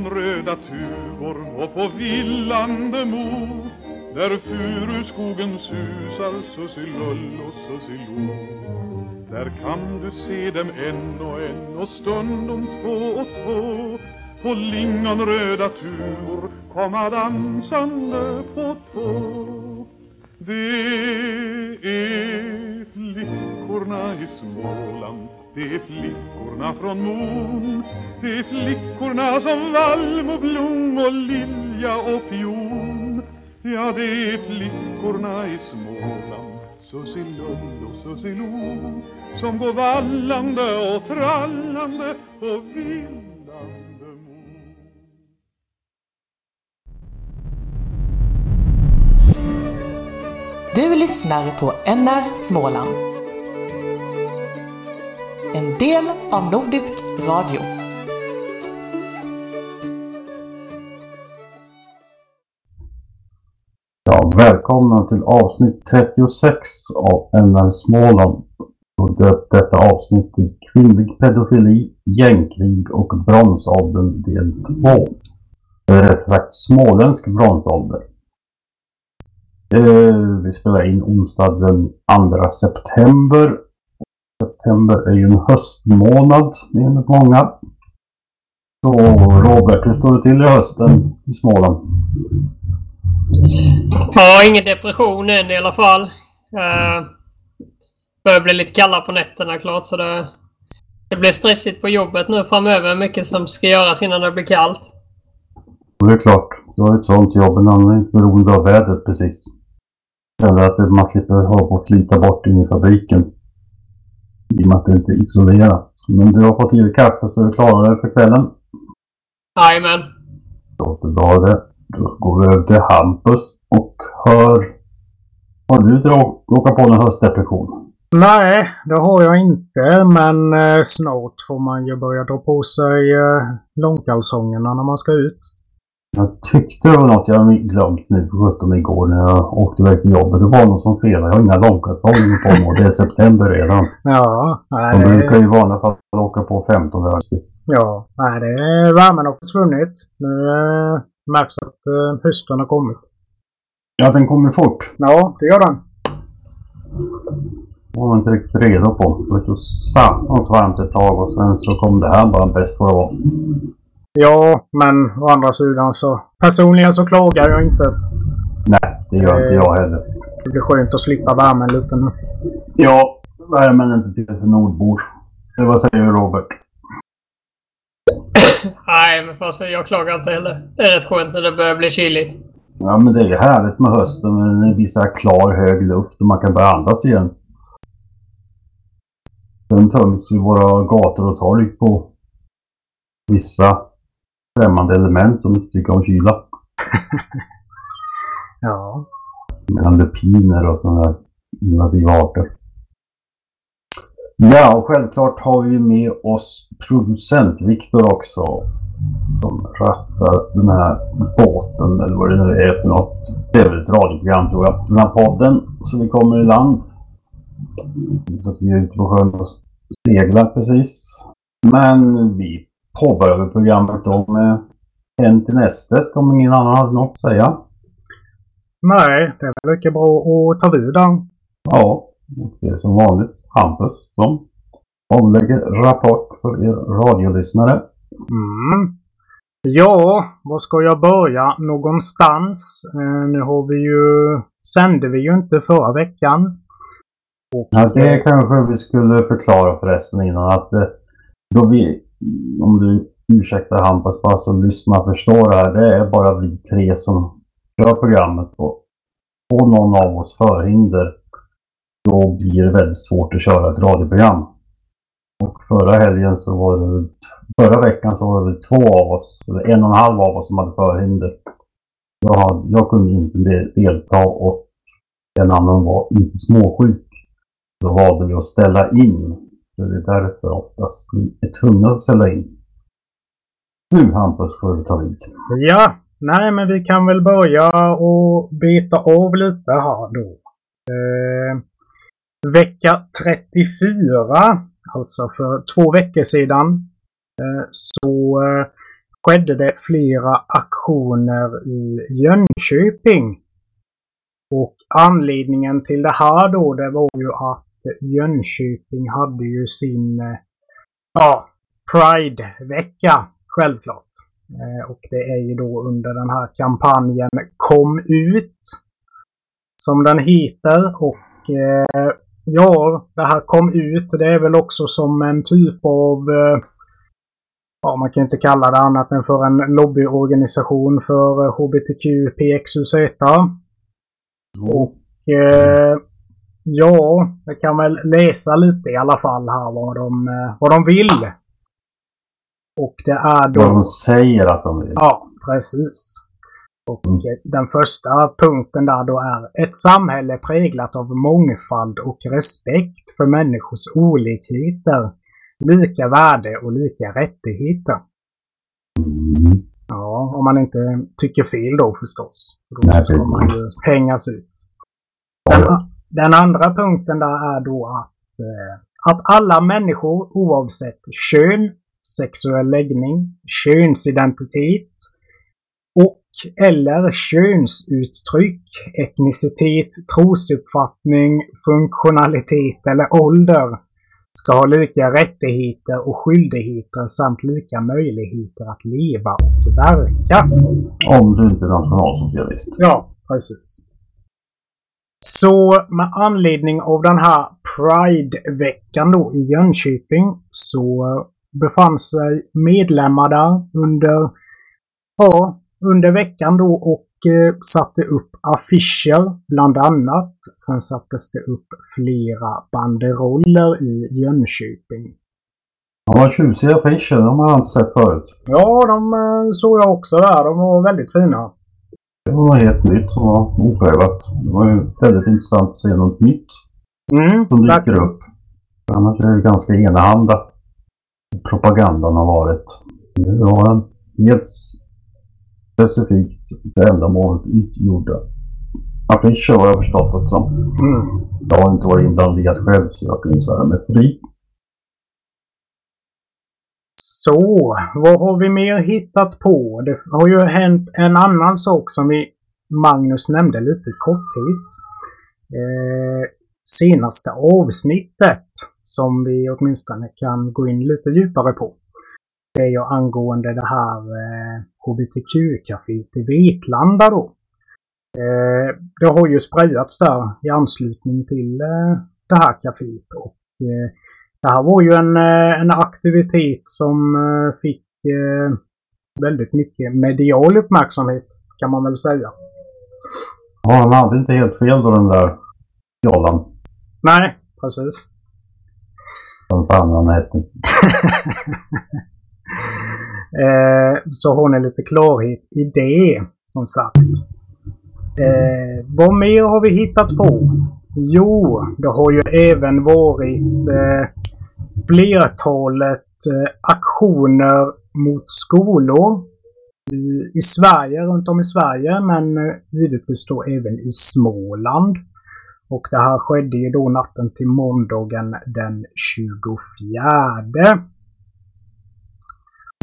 lingonröda tuvor och på villande mo där furuskogen susar susilull och susilo Där kan du se dem en och en och stundom två och två. På lingonröda tuvor komma dansande på tå. Det är flickorna i Småland det är flickorna från Mon. Det är flickorna som valm och blom och lilja och pion Ja, det är flickorna i Småland Sussilund och Sussilon, Som går vallande och trallande och villande mo Du lyssnar på NR Småland. En del av Nordisk Radio. Välkomna till avsnitt 36 av NR Småland. Och döpt detta avsnitt till Kvinnlig pedofili, gängkrig och bronsåldern del 2. Eller rätt sagt småländsk bronsålder. Eh, vi spelar in onsdag den 2 september. September är ju en höstmånad enligt många. Så Robert, hur står det till i hösten i Småland? Ja, ingen depression än i alla fall. Uh, börjar bli lite kallare på nätterna klart så det, det blir stressigt på jobbet nu framöver. Mycket som ska göras innan det blir kallt. Det är klart, du har ett sånt jobb, en annan är inte beroende av vädret precis. Eller att man slipper hålla på och slita bort in i fabriken. I och med att det inte är isolerat. Men du har fått i dig kaffe så du klarar dig för kvällen. Jajamän. Låter bra det. Då går vi över till Hampus och hör... Har du råkat på någon höstdepression? Nej, det har jag inte. Men eh, snart får man ju börja dra på sig eh, långkalsongerna när man ska ut. Jag tyckte det var något jag glömt nu på 17 igår när jag åkte iväg till jobbet. Det var något som felade. Jag har inga långkalsonger på mig och det är september redan. Ja, nej, De brukar ju i vanliga fall åka på 15 augusti. ja, nej, det värmen har försvunnit. Nu eh, märks att eh, hösten har kommit. Ja, den kommer fort. Ja, det gör den. Det var man inte riktigt redo på. Det var så satans varmt ett tag och sen så kom det här bara bäst vad det. Ja, men å andra sidan så... Personligen så klagar jag inte. Nej, det gör inte jag heller. Det blir skönt att slippa värmen lite nu. Ja, värmen är inte till för nordbor. Det vad säger Robert? Nej, men fast jag klagar inte heller. Det är rätt skönt när det börjar bli kyligt. Ja, men det är ju härligt med hösten. Men det blir så här klar, hög luft och man kan börja andas igen. Sen töms ju våra gator och torg på vissa främmande element som inte tycker om kyla. Ja. Mellan lupiner och sådana där invasiva arter. Ja, och självklart har vi med oss producent Viktor också. Som rattar den här båten, eller vad det nu är för något. Det är väl ett radioprogram tror jag. Den här podden, så vi kommer i land. Så vi är ute på sjön och seglar precis. Men vi påbörjar programmet då med en till nästet om ingen annan har något att säga. Nej, det är väl lika bra att ta vid den. Ja, och det är som vanligt Hampus som omlägger rapport för er radiolyssnare. Mm. Ja, var ska jag börja någonstans? Eh, nu har vi ju... Sände vi ju inte förra veckan. Och, Ja, det kanske vi skulle förklara förresten innan att eh, då vi, om du ursäktar Hampus bara så lyssna förstår det här, det är bara vi tre som kör programmet och får någon av oss förhinder då blir det väldigt svårt att köra ett radioprogram. Och förra helgen så var det förra veckan så var det två av oss, eller en och en halv av oss som hade förhinder. Jag, hade, jag kunde inte delta och en annan var inte småsjuk. Då valde vi att ställa in. Så det är därför oftast vi är tvungna att ställa in. Nu Hampus får du ta vid. Ja, nej men vi kan väl börja och beta av lite här då. Eh, vecka 34, alltså för två veckor sedan, eh, så eh, skedde det flera aktioner i Jönköping. Och anledningen till det här då, det var ju att Jönköping hade ju sin eh, ja, Pride-vecka, självklart. Och det är ju då under den här kampanjen Kom ut, som den heter. Och eh, ja, det här Kom ut, det är väl också som en typ av ja, man kan inte kalla det annat än för en lobbyorganisation för HBTQ PXUZ. Och eh, ja, jag kan väl läsa lite i alla fall här vad de, eh, vad de vill. Och det är då... Vad de säger att de vill. Ja, precis. Och eh, den första punkten där då är ett samhälle präglat av mångfald och respekt för människors olikheter, lika värde och lika rättigheter. Ja, om man inte tycker fel då förstås. För Då ska man ju hängas ut. Den, den andra punkten där är då att, eh, att alla människor oavsett kön, sexuell läggning, könsidentitet eller könsuttryck, etnicitet, trosuppfattning, funktionalitet eller ålder ska ha lika rättigheter och skyldigheter samt lika möjligheter att leva och verka. Om du inte är nationalsocialist. Ja, precis. Så med anledning av den här Pride-veckan då i Jönköping så befann sig medlemmar där under, ja, under veckan då och eh, satte upp affischer bland annat. Sen sattes det upp flera banderoller i Jönköping. Har tjusiga affischer, de har jag inte sett förut. Ja, de eh, såg jag också där. De var väldigt fina. Det var något helt nytt som var oprövat. Det var ju väldigt intressant att se något nytt Mm, som tack. dyker upp. Annars är det ganska enahanda. Propagandan har varit. Nu har den helt specifikt det ändamålet utgjorda affischer har jag förstått det som. Mm. Jag har inte varit inblandad själv så jag kan svära mig fri. Så, vad har vi mer hittat på? Det har ju hänt en annan sak som vi, Magnus nämnde lite korthet. Eh, senaste avsnittet som vi åtminstone kan gå in lite djupare på. Det är ju angående det här eh, HBTQ-caféet i Vetlanda då. Eh, det har ju sprayats där i anslutning till eh, det här caféet och eh, det här var ju en, eh, en aktivitet som eh, fick eh, väldigt mycket medial uppmärksamhet kan man väl säga. Ja, han hade inte helt fel då den där jollan. Nej, precis. Vad fan han hette. eh, så har ni lite klarhet i det, som sagt. Eh, vad mer har vi hittat på? Jo, det har ju även varit eh, flertalet eh, aktioner mot skolor i, i Sverige, runt om i Sverige, men eh, givetvis då även i Småland. Och det här skedde ju då natten till måndagen den 24.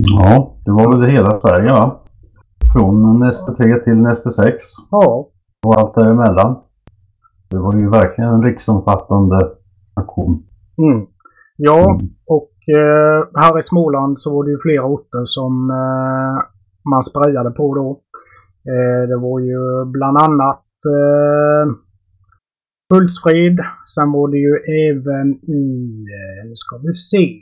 Ja, det var väl det hela Sverige va? Från nästa 3 till nästa 6 Ja, och allt däremellan. Det var ju verkligen en riksomfattande aktion. Mm. Ja, Mm. och eh, här i Småland så var det ju flera orter som eh, man sprayade på då. Eh, det var ju bland annat eh, Hultsfred. Sen var det ju även i, eh, nu ska vi se,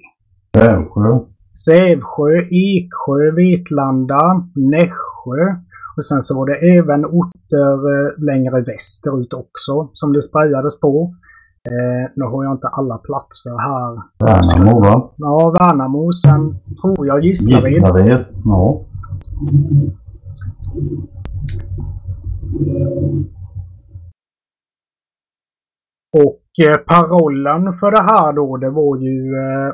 Sävsjö. Sävsjö, Eksjö, Vetlanda, Nässjö. Och sen så var det även orter eh, längre västerut också som det sprayades på. Eh, nu har jag inte alla platser här Värnamo va? Ja, Värnamo. Sen tror jag Gislaved. Gislaved. Ja. Och eh, parollen för det här då, det var ju eh,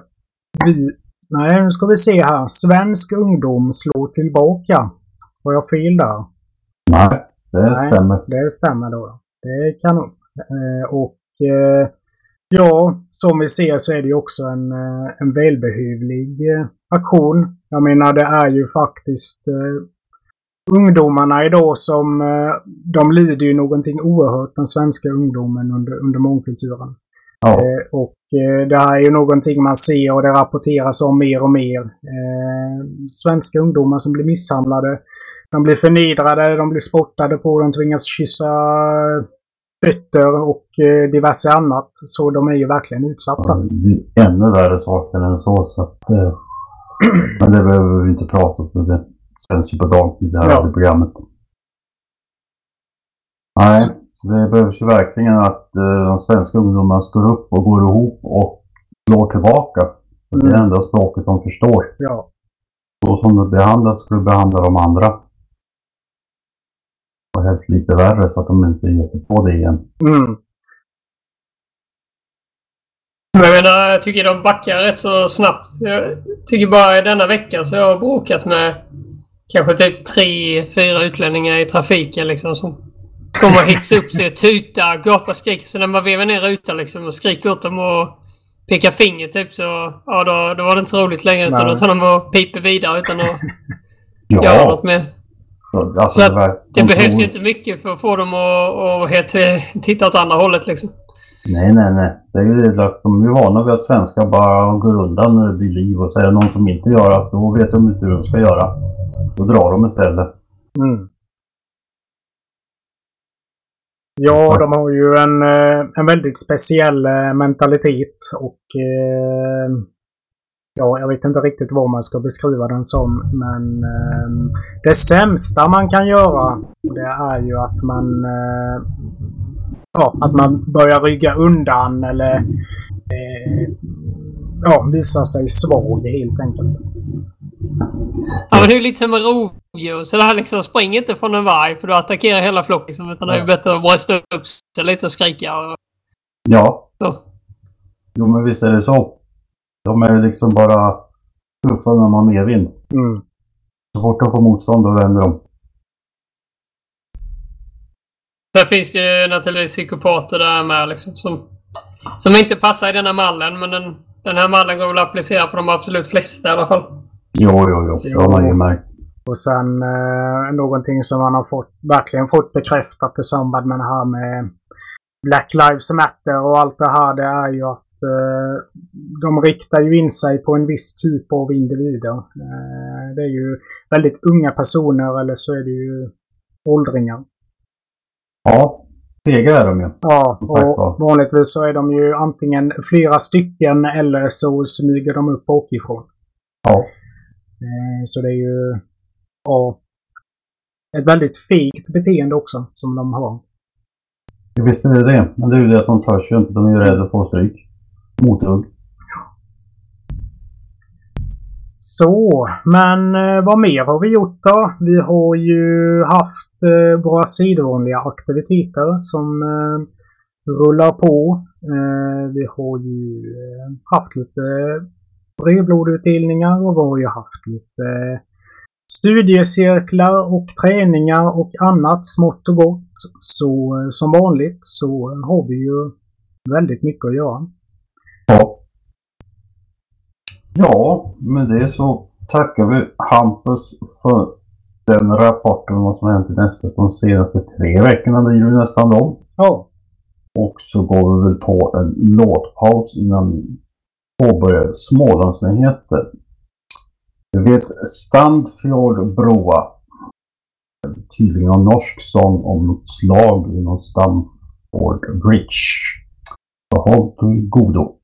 vi... Nej, nu ska vi se här. Svensk ungdom slår tillbaka. Har jag fel där? Nej, det Nej. stämmer. Det stämmer då. Det är kanon. Eh, och eh, ja, som vi ser så är det också en, eh, en välbehövlig eh, aktion. Jag menar det är ju faktiskt ungdomarna idag som, de lider ju någonting oerhört, den svenska ungdomen under, under mångkulturen. Ja. Eh, och eh, det här är ju någonting man ser och det rapporteras om mer och mer. Eh, svenska ungdomar som blir misshandlade. De blir förnedrade, de blir spottade på, de tvingas kyssa fötter och diverse annat. Så de är ju verkligen utsatta. Det är ännu värre saker än så. så att, men det behöver vi inte prata om. Det sänds ju på dagtid det här Ja. programmet. Nej, det behövs ju verkligen att eh, de svenska ungdomarna står upp och går ihop och slår tillbaka. För Det är Mm. enda språket de förstår. Ja. Så som du behandlat ska du behandla de andra. Och helst lite värre så att de inte ger sig på det igen. Mm. Men jag menar, jag tycker de backar rätt så snabbt. Jag tycker bara i denna vecka så jag har bråkat med kanske typ tre, fyra utlänningar i trafiken liksom som kommer och hetsar upp sig, tutar, gapar, skriker. Så när man vevar ner rutan liksom och skriker åt dem och pekar finger typ så ja, då, då var det inte så roligt längre utan Nej. då tar de och piper vidare utan att Ja, göra något mer. så, alltså, Så att var- Det de behövs ju inte mycket för att få dem att, att helt, titta åt andra hållet liksom. Nej, nej, nej. Det är ju det att de är ju vana vid att svenskar bara går undan när det blir liv och så är det någon som inte gör det, då vet de inte hur de ska göra. Då drar de istället. Mm. Ja, de har ju en, eh, en väldigt speciell eh, mentalitet och eh, ja, jag vet inte riktigt vad man ska beskriva den som, men eh, det sämsta man kan göra det är ju att man eh, ja, att man börjar rygga undan eller eh, ja, visar sig svag helt enkelt. Ja, men det är ju lite som med rovdjur. Så det här liksom, spring inte från en varg för då attackerar hela flocken. Liksom, utan det är ju bättre att brösta upp sig lite och skrika. Och, Ja, så. jo men visst är det så. De är liksom bara tuffa när man har medvind. Mm. Så fort de får motstånd, då vänder de. Där finns ju naturligtvis psykopater där med liksom, som, som inte passar i den här mallen. Men den, den här mallen går väl att applicera på de absolut flesta i alla fall. Jo, jo, jo. Det har man ju märkt. Och sen eh, någonting som man har fått, verkligen fått bekräftat i samband med det här med Black Lives Matter och allt det här, det är ju att eh, de riktar ju in sig på en viss typ av individer. Eh, det är ju väldigt unga personer eller så är det ju åldringar. Ja, fega är de ju. Ja, sagt var. och vanligtvis så är de ju antingen flera stycken eller så smyger de upp bakifrån. Ja. Eh, Så det är ju ja, ett väldigt fegt beteende också som de har. Visst är det det. Men det är ju det att de törs ju inte. De är ju rädda för stryk. Mothugg. Så, men eh, vad mer har vi gjort då? Vi har ju haft eh, våra sedvanliga aktiviteter som eh, rullar på. Eh, vi har ju eh, haft lite brevlådeutdelningar och vi har ju haft lite eh, studiecirklar och träningar och annat smått och gott. Så eh, som vanligt så har vi ju väldigt mycket att göra. Ja. Ja, med det så tackar vi Hampus för den rapporten om vad som hänt i nästa de senaste tre veckorna blir det nästan då. Ja, Och så går vi väl på en låtpaus innan påbörjade Smålandsnyheter. Vi vet Standfjord Broa. Tydligen en norsk sång om något slag inom Stamford Bridge. Så håll till godo.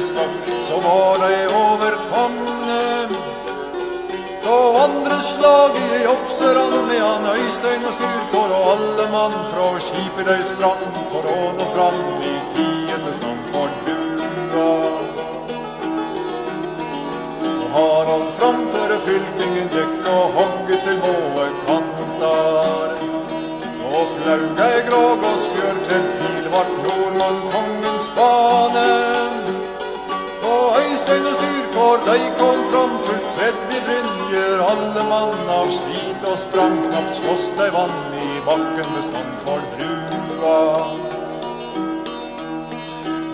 Stock så var dei overkomne. Da andre slag i ofseran med han Øystein og Styrkår og alle mann fra skipet dei sprang for å nå fram i tiende Strandford duga. Og Harald framføre fylkingen gikk og hogget til måe kantar. Og flaug ei grågåsfjørkledd mann av slit og sprang, knapt slåss de vann i bakken ved Stamford brua.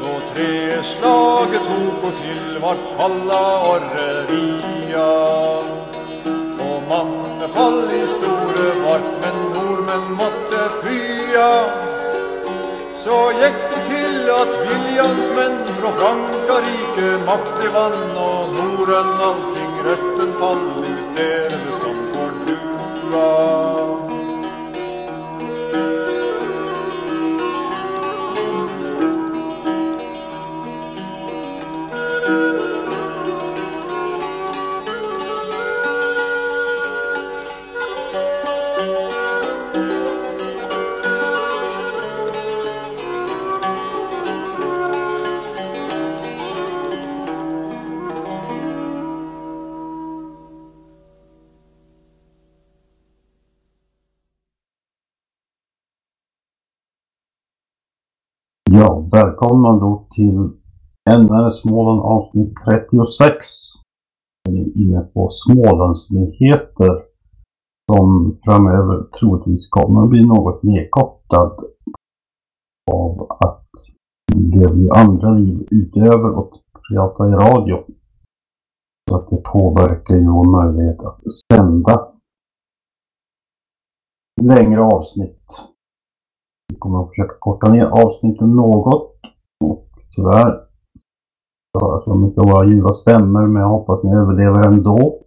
Då tre slaget tok og till vart kalla orreria. på mannefall i store vart, men nordmenn måtte flya. Så gikk det til at Viljans menn fra Frankrike makt i vann, og Norden allting retten fall ut välkomna då till NR Småland avsnitt 36. Vi är inne på Smålandsnyheter som framöver troligtvis kommer att bli något nedkortad av att vi lever ju andra liv utöver att prata i radio. Så att det påverkar ju vår möjlighet att sända längre avsnitt. Vi kommer att försöka korta ner avsnitten något. Tyvärr Jag hörs så mycket av våra ljuva stämmer men jag hoppas ni överlever ändå.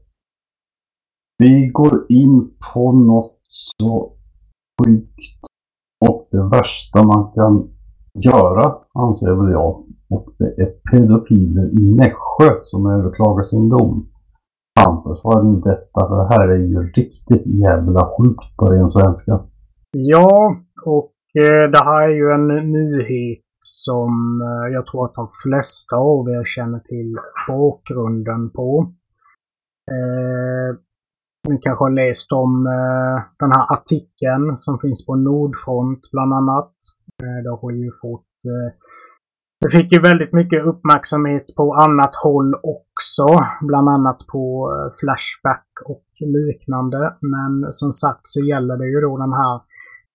Vi går in på något så sjukt och det värsta man kan göra anser väl jag. Och det är pedofiler i Nässjö som överklagar sin dom. Hampus, vad är detta? För det här är ju riktigt jävla sjukt på ren svenska. Ja, och eh, det här är ju en nyhet som eh, jag tror att de flesta av er känner till bakgrunden på. Eh, ni kanske har läst om eh, den här artikeln som finns på Nordfront bland annat. Eh, det har ju fått eh, det fick ju väldigt mycket uppmärksamhet på annat håll också. Bland annat på eh, Flashback och liknande. Men som sagt så gäller det ju då den här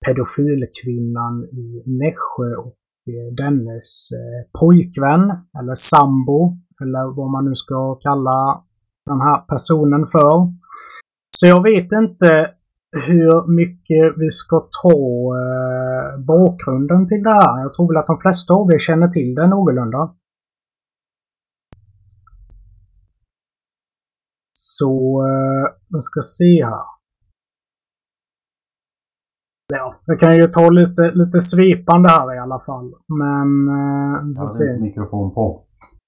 pedofilkvinnan i Nässjö och Eh, dennes eh, pojkvän eller sambo eller vad man nu ska kalla den här personen för. Så jag vet inte hur mycket vi ska ta eh, bakgrunden till det här. Jag tror väl att de flesta av er känner till det någorlunda. Så, eh, vi ska se här. Ja, jag kan ju ta lite, lite svepande här i alla fall. Men, eh, vi Jag får hade inte se. mikrofon på.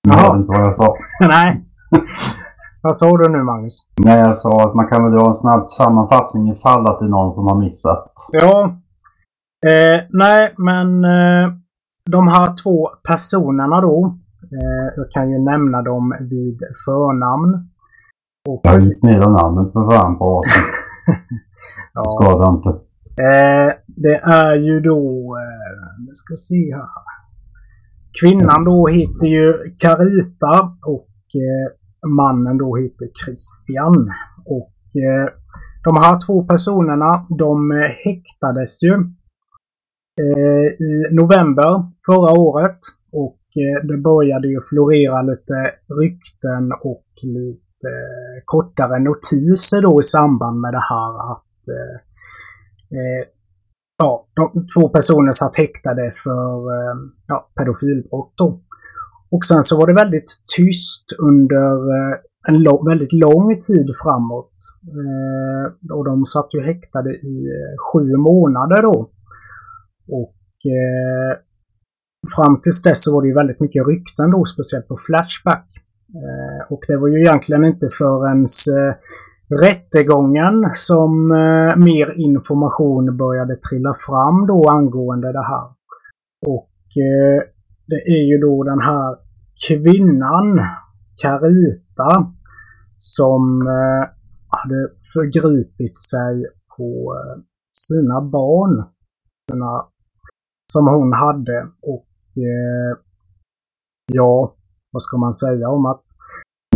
Jag hörde inte vad jag sa. Nej. Vad sa du nu Magnus? Nej, jag sa att man kan väl dra en snabb sammanfattning ifall att det är någon som har missat. Ja. Eh, nej, men eh, de här två personerna då. Eh, jag kan ju nämna dem vid förnamn. Och, Jag gick ner namnet för fan på ja, Skada inte eh, det är ju då, eh, nu ska se här. Kvinnan då heter ju Carita och eh, mannen då heter Christian. Och eh, de här två personerna de eh, häktades ju eh, i november förra året. Och eh, det började ju florera lite rykten och lite kortare notiser då i samband med det här att eh, ja, de två personer satt häktade för eh, ja, pedofilbrott då. Och sen så var det väldigt tyst under eh, en lång, väldigt lång tid framåt. Eh, och de satt ju häktade i eh, sju månader då. Och eh, fram tills dess så var det ju väldigt mycket rykten då, speciellt på Flashback. Eh, och det var ju egentligen inte förrän eh, rättegången som eh, mer information började trilla fram då angående det här. Och eh, det är ju då den här kvinnan, Carita, som eh, hade förgripit sig på eh, sina barn. Sina, som hon hade. Och eh, ja, vad ska man säga om att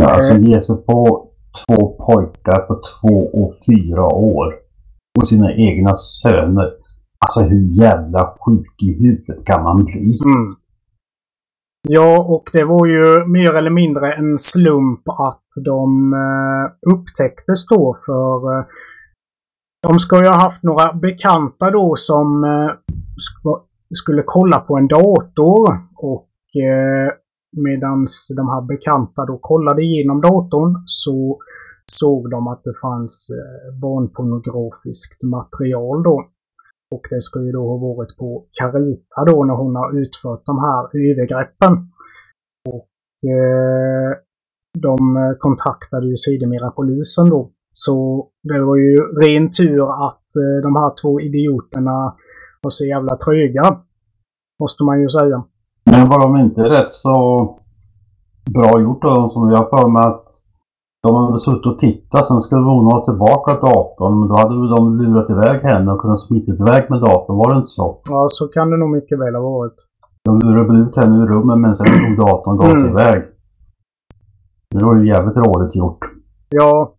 Ja, alltså ge sig på två pojkar på två och fyra år. Och sina egna söner. Alltså hur jävla sjuk i huvudet kan man bli? Mm. Ja, och det var ju mer eller mindre en slump att de eh, upptäcktes då för eh, de ska ju ha haft några bekanta då som eh, sk- skulle kolla på en dator och eh, medans de här bekanta då kollade igenom datorn så såg de att det fanns eh, barnpornografiskt material då. Och det ska ju då ha varit på Carita då när hon har utfört de här övergreppen. Och eh, de kontaktade ju sedermera polisen då. Så det var ju ren tur att eh, de här två idioterna var så jävla tröga. Måste man ju säga. Men var de inte rätt så bra gjort då? Som jag har för mig att de hade suttit och tittat. Sen skulle hon ha tillbaka datorn. Men då hade väl de lurat iväg henne och kunnat smitit iväg med datorn. Var det inte så? Ja, så kan det nog mycket väl ha varit. De lurade ut henne ur rummet men sen tog datorn och gav sig Mm. iväg. Det var ju jävligt rådigt gjort. Ja.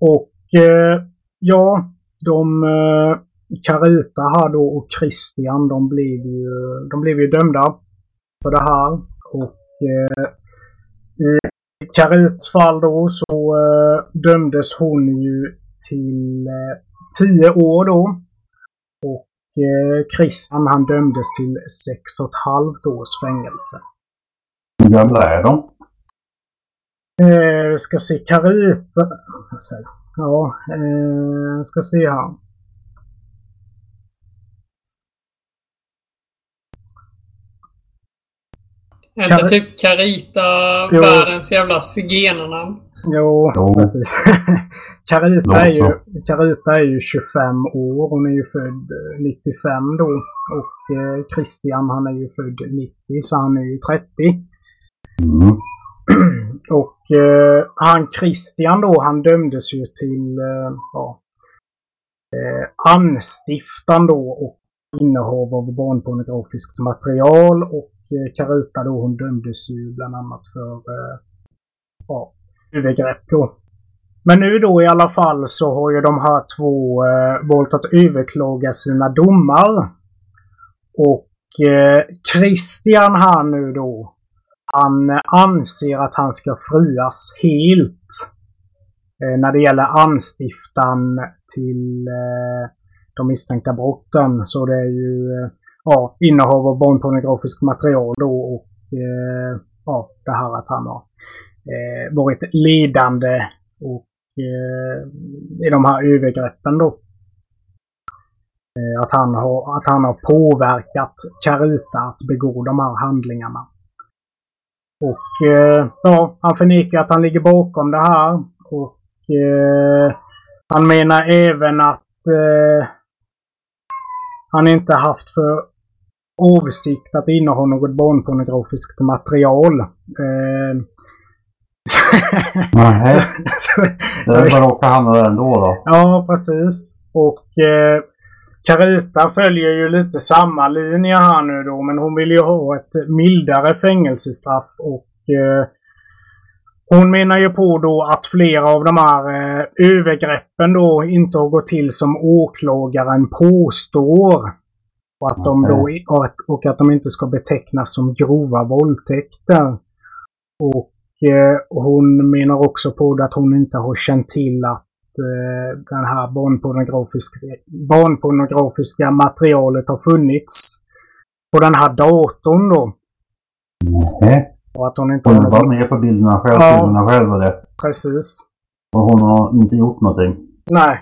Och eh, ja, de eh, Carita här då och Christian, de blev ju, de blev ju dömda för det här. Och eh, i Caritas fall då så eh, dömdes hon ju till eh, 10 år då. Och eh, Christian han dömdes till sex och ett halvt års fängelse. Hur gamla är de? Eh, vi ska se, Carita... Ja, eh, ska se här. Är inte Kar- typ Carita Jo. världens jävla zigenarnamn? Jo, Jo. precis. Carita är, ju. Carita är ju 25 år. Hon är ju född eh, 95 då. Och eh, Christian han är ju född 90 så han är ju 30. Mm. Och eh, han Christian då, han dömdes ju till eh, ja, eh, anstiftan då och innehav av barnpornografiskt material. Och Eh, Karuta då, hon dömdes ju bland annat för eh, ja, övergrepp då. Men nu då i alla fall så har ju de här två eh, valt att överklaga sina domar. Och eh, Christian här nu då, han eh, anser att han ska frias helt. Eh, när det gäller anstiftan till eh, de misstänkta brotten. Så det är ju eh, ja, innehav av barnpornografiskt material då och eh, ja, det här att han har eh, varit ledande och, eh, i de här övergreppen då. Eh, att, han har, att han har påverkat Carita att begå de här handlingarna. Och eh, ja, han förnekar att han ligger bakom det här. Och eh, han menar även att eh, han inte haft för avsikt att inneha något barnpornografiskt material. Eh, Nähä. så, så, Det är bara att hamna där ändå då. Ja, precis. Och eh, Carita följer ju lite samma linje här nu då, men hon vill ju ha ett mildare fängelsestraff och eh, hon menar ju på då att flera av de här eh, övergreppen då inte har gått till som åklagaren påstår. Och att, de då, och att, och de inte ska betecknas som grova våldtäkter. Och eh, hon menar också på det att hon inte har känt till att eh, det här barnpornografiska, barnpornografiska materialet har funnits på den här datorn då. Nähä. Och att hon inte Hon har var med på bilderna själv, Ja. bilderna själv och det. Precis. Och hon har inte gjort någonting. Nej.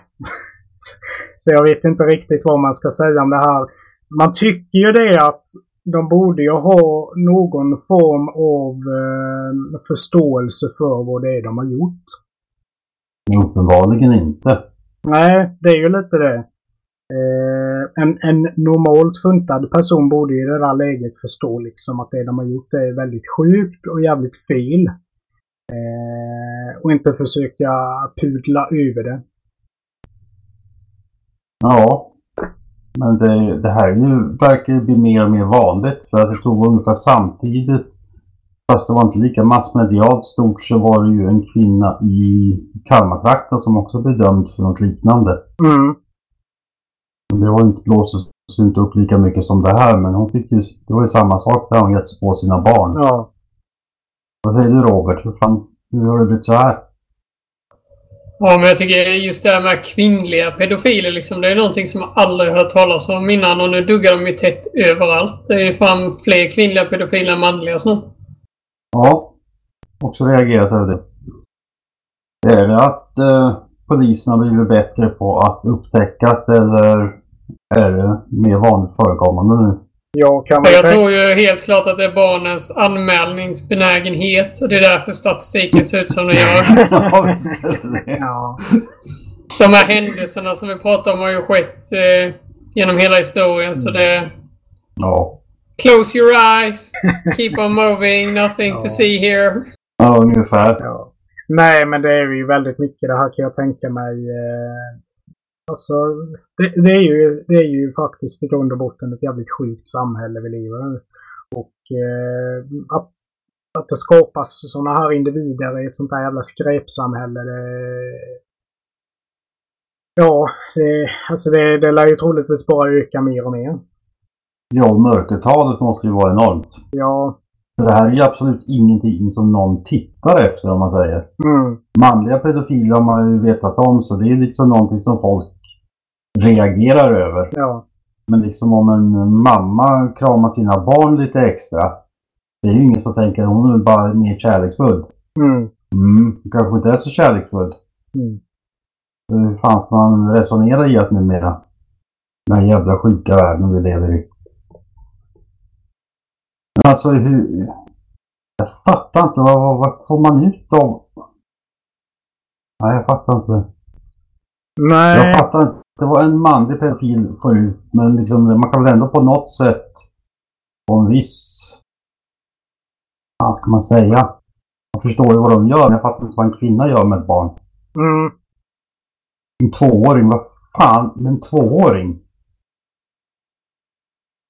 Så jag vet inte riktigt vad man ska säga om det här. Man tycker ju det att de borde ju ha någon form av eh, förståelse för vad det är de har gjort. Uppenbarligen inte. Nej, det är ju lite det. Eh, en, en normalt funtad person borde i det där läget förstå liksom att det de har gjort är väldigt sjukt och jävligt fel. Eh, och inte försöka pudla över det. Ja. Men det, det här är ju, verkar ju bli mer och mer vanligt. För att det tog ungefär samtidigt. Fast det var inte lika massmedialt stort så var det ju en kvinna i Kalmartrakten som också blev dömd för något liknande. Mm. Det var inte blåses inte upp lika mycket som det här men hon fick ju, det var ju samma sak där hon gett sig på sina barn. Ja. Vad säger du Robert? Hur, fan, hur har det blivit så här? Ja, men jag tycker just det här med kvinnliga pedofiler, liksom, det är någonting som jag aldrig hört talas om innan och nu duggar de ju tätt överallt. Det är ju fan fler kvinnliga pedofiler än manliga snart. Ja, också reagerat över det. Är det att eh, polisen har blivit bättre på att upptäcka det eller är det mer vanligt förekommande nu? Jag kan jag tänka... tror ju helt klart att det är barnens anmälningsbenägenhet och det är därför statistiken ser ut som den gör. ja. Ja. De här händelserna som vi pratar om har ju skett eh, genom hela historien så det... Ja. Close your eyes, keep on moving, nothing to Ja. see here. ja, ungefär. Ja. Nej, men det är ju väldigt mycket det här kan jag tänka mig. Eh, alltså, det, det, är ju, det är ju faktiskt i grund och botten ett jävligt sjukt samhälle vi lever i. Och eh, att, att det skapas sådana här individer i ett sånt här jävla skräpsamhälle. Det, ja, det, alltså det, det lär ju troligtvis bara öka mer och mer. Ja, mörkertalet måste ju vara enormt. Ja, För det här är ju absolut ingenting som någon tittar efter om man säger. mm, Manliga pedofiler har man ju vetat om så det är liksom någonting som folk reagerar över. ja, Men liksom om en mamma kramar sina barn lite extra. Det är ju ingen som tänker hon är bara mer kärleksfull. mm, Mm, kanske inte är så kärleksfull. mm. Hur fan ska man resonera i att numera? Den jävla sjuka världen vi lever i. Men alltså hur... Jag fattar inte. Vad, vad, vad får man ut av Nej, jag fattar inte. Nej. Jag fattar inte. Det var en manlig pedofil förut, men liksom, man kan väl ändå på något sätt få en viss... Vad ska man säga? Jag förstår ju vad de gör, men jag fattar inte vad en kvinna gör med ett barn. Mm. En tvååring, vad fan, en tvååring?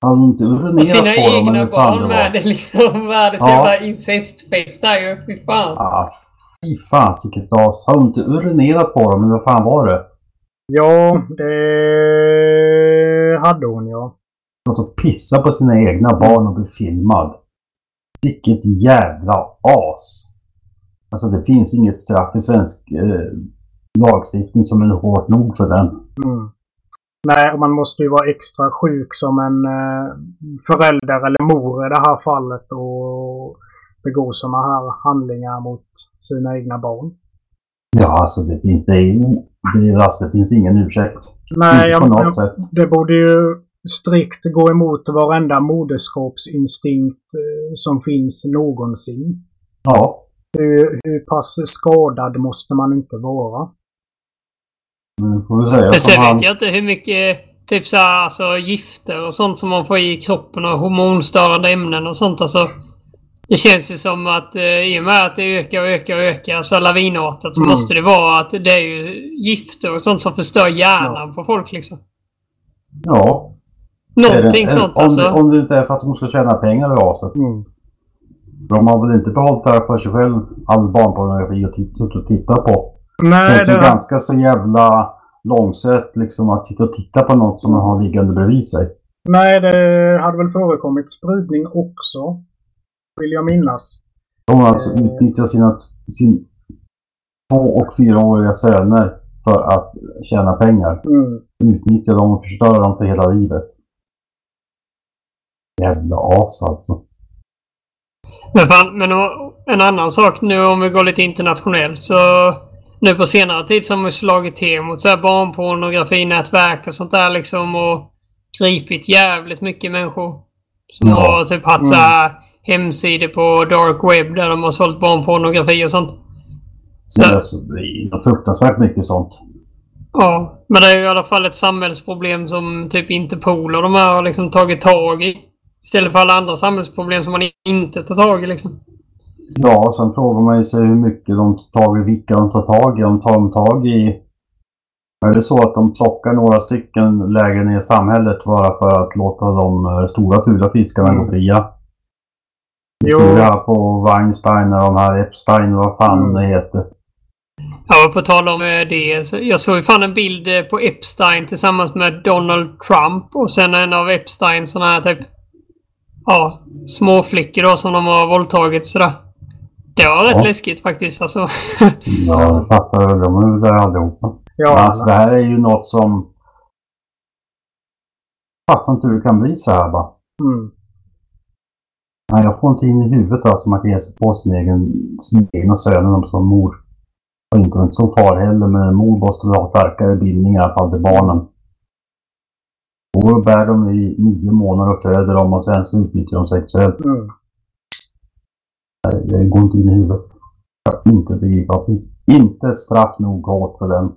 Han inte urinerat sina på dem, egna eller hur fan barn det med. Det liksom världens Ja. jävla incestfest där ju. Fy fan. Ah, fy fan vilket as. Har inte urinerat på dem, eller vad fan var det? Ja, det hade hon ja. Gått och pissa på sina egna barn och bli filmad. Vilket jävla as! Alltså det finns inget straff i svensk eh, lagstiftning som är hårt nog för den. Mm. Nej, och man måste ju vara extra sjuk som en eh, förälder eller mor i det här fallet och begå sådana här handlingar mot sina egna barn. Ja, alltså det det, är- det, är- alltså, det finns ingen ursäkt. Nej, jag, något jag, sätt. det borde ju strikt gå emot varenda moderskapsinstinkt eh, som finns någonsin. Ja, Hur, hur pass skadad måste man inte vara? men får vi säga Men sen han... vet jag inte hur mycket typ så här, alltså, gifter och sånt som man får i kroppen och hormonstörande ämnen och sånt. Alltså, det känns ju som att eh, i och med att det ökar och ökar och ökar så lavinartat så Mm. måste det vara att det är ju gifter och sånt som förstör hjärnan på folk liksom. Ja. Någonting Är det- sånt om, alltså. det, om det inte är för att de ska tjäna pengar i raset. Mm. De har väl inte behållit det här för sig själv, all barnpornografi och titt- och titta på. Det Nej, känns ju det, ganska så jävla långsökt liksom att sitta och titta på något som man har liggande bredvid sig. nej, det hade väl förekommit spridning också. Vill jag minnas. De har alltså utnyttjat sina sin två och fyraåriga söner för att tjäna pengar. Mm. Utnyttja dem och förstöra dem för hela livet. Jävla as alltså. Men, fan, men och- en annan sak nu om vi går lite internationellt så nu på senare tid så har man ju slagit till mot så här barnpornografinätverk och sånt där liksom och gripit jävligt mycket människor. Som Ja. har typ haft så här hemsidor på dark web där de har sålt barnpornografi och sånt. Så, alltså, det är fruktansvärt mycket sånt. ja, men det är ju i alla fall ett samhällsproblem som typ Interpol och de här har liksom tagit tag i. Istället för alla andra samhällsproblem som man inte tar tag i liksom. Ja, sen frågar man ju sig hur mycket de tar tag i, vilka de tar tag i. De tar de tag i... Är det så att de plockar några stycken lägre ner i samhället bara för att låta de eh, stora fula fiskarna gå fria? Jo. det här på Weinstein och de här Epstein, vad fan Mm. det heter. Ja, på tal om eh, det. Jag såg ju fan en bild eh, på Epstein tillsammans med Donald Trump och sen en av Epstein såna här typ... Ja, småflickor då som de har våldtagit sådär. Det var rätt Ja. läskigt faktiskt alltså. Ja, jag fattar väl. De är väl där allihopa. Ja, Alltså det här är ju något som... Jag fattar inte hur det kan bli så här bara. mm. Nej, jag får inte in i huvudet alltså man kan ge sig på sin egen, sin egna söner som mor. Och inte inte som far heller, men mor måste ha starkare bindning i alla fall till barnen. Mor bär dem i nio månader och föder dem och sen så utnyttjar de sexuellt. Mm. Nej, Det går inte in i huvudet. Jag kan inte begripa. Det finns inte straff nog hårt för den.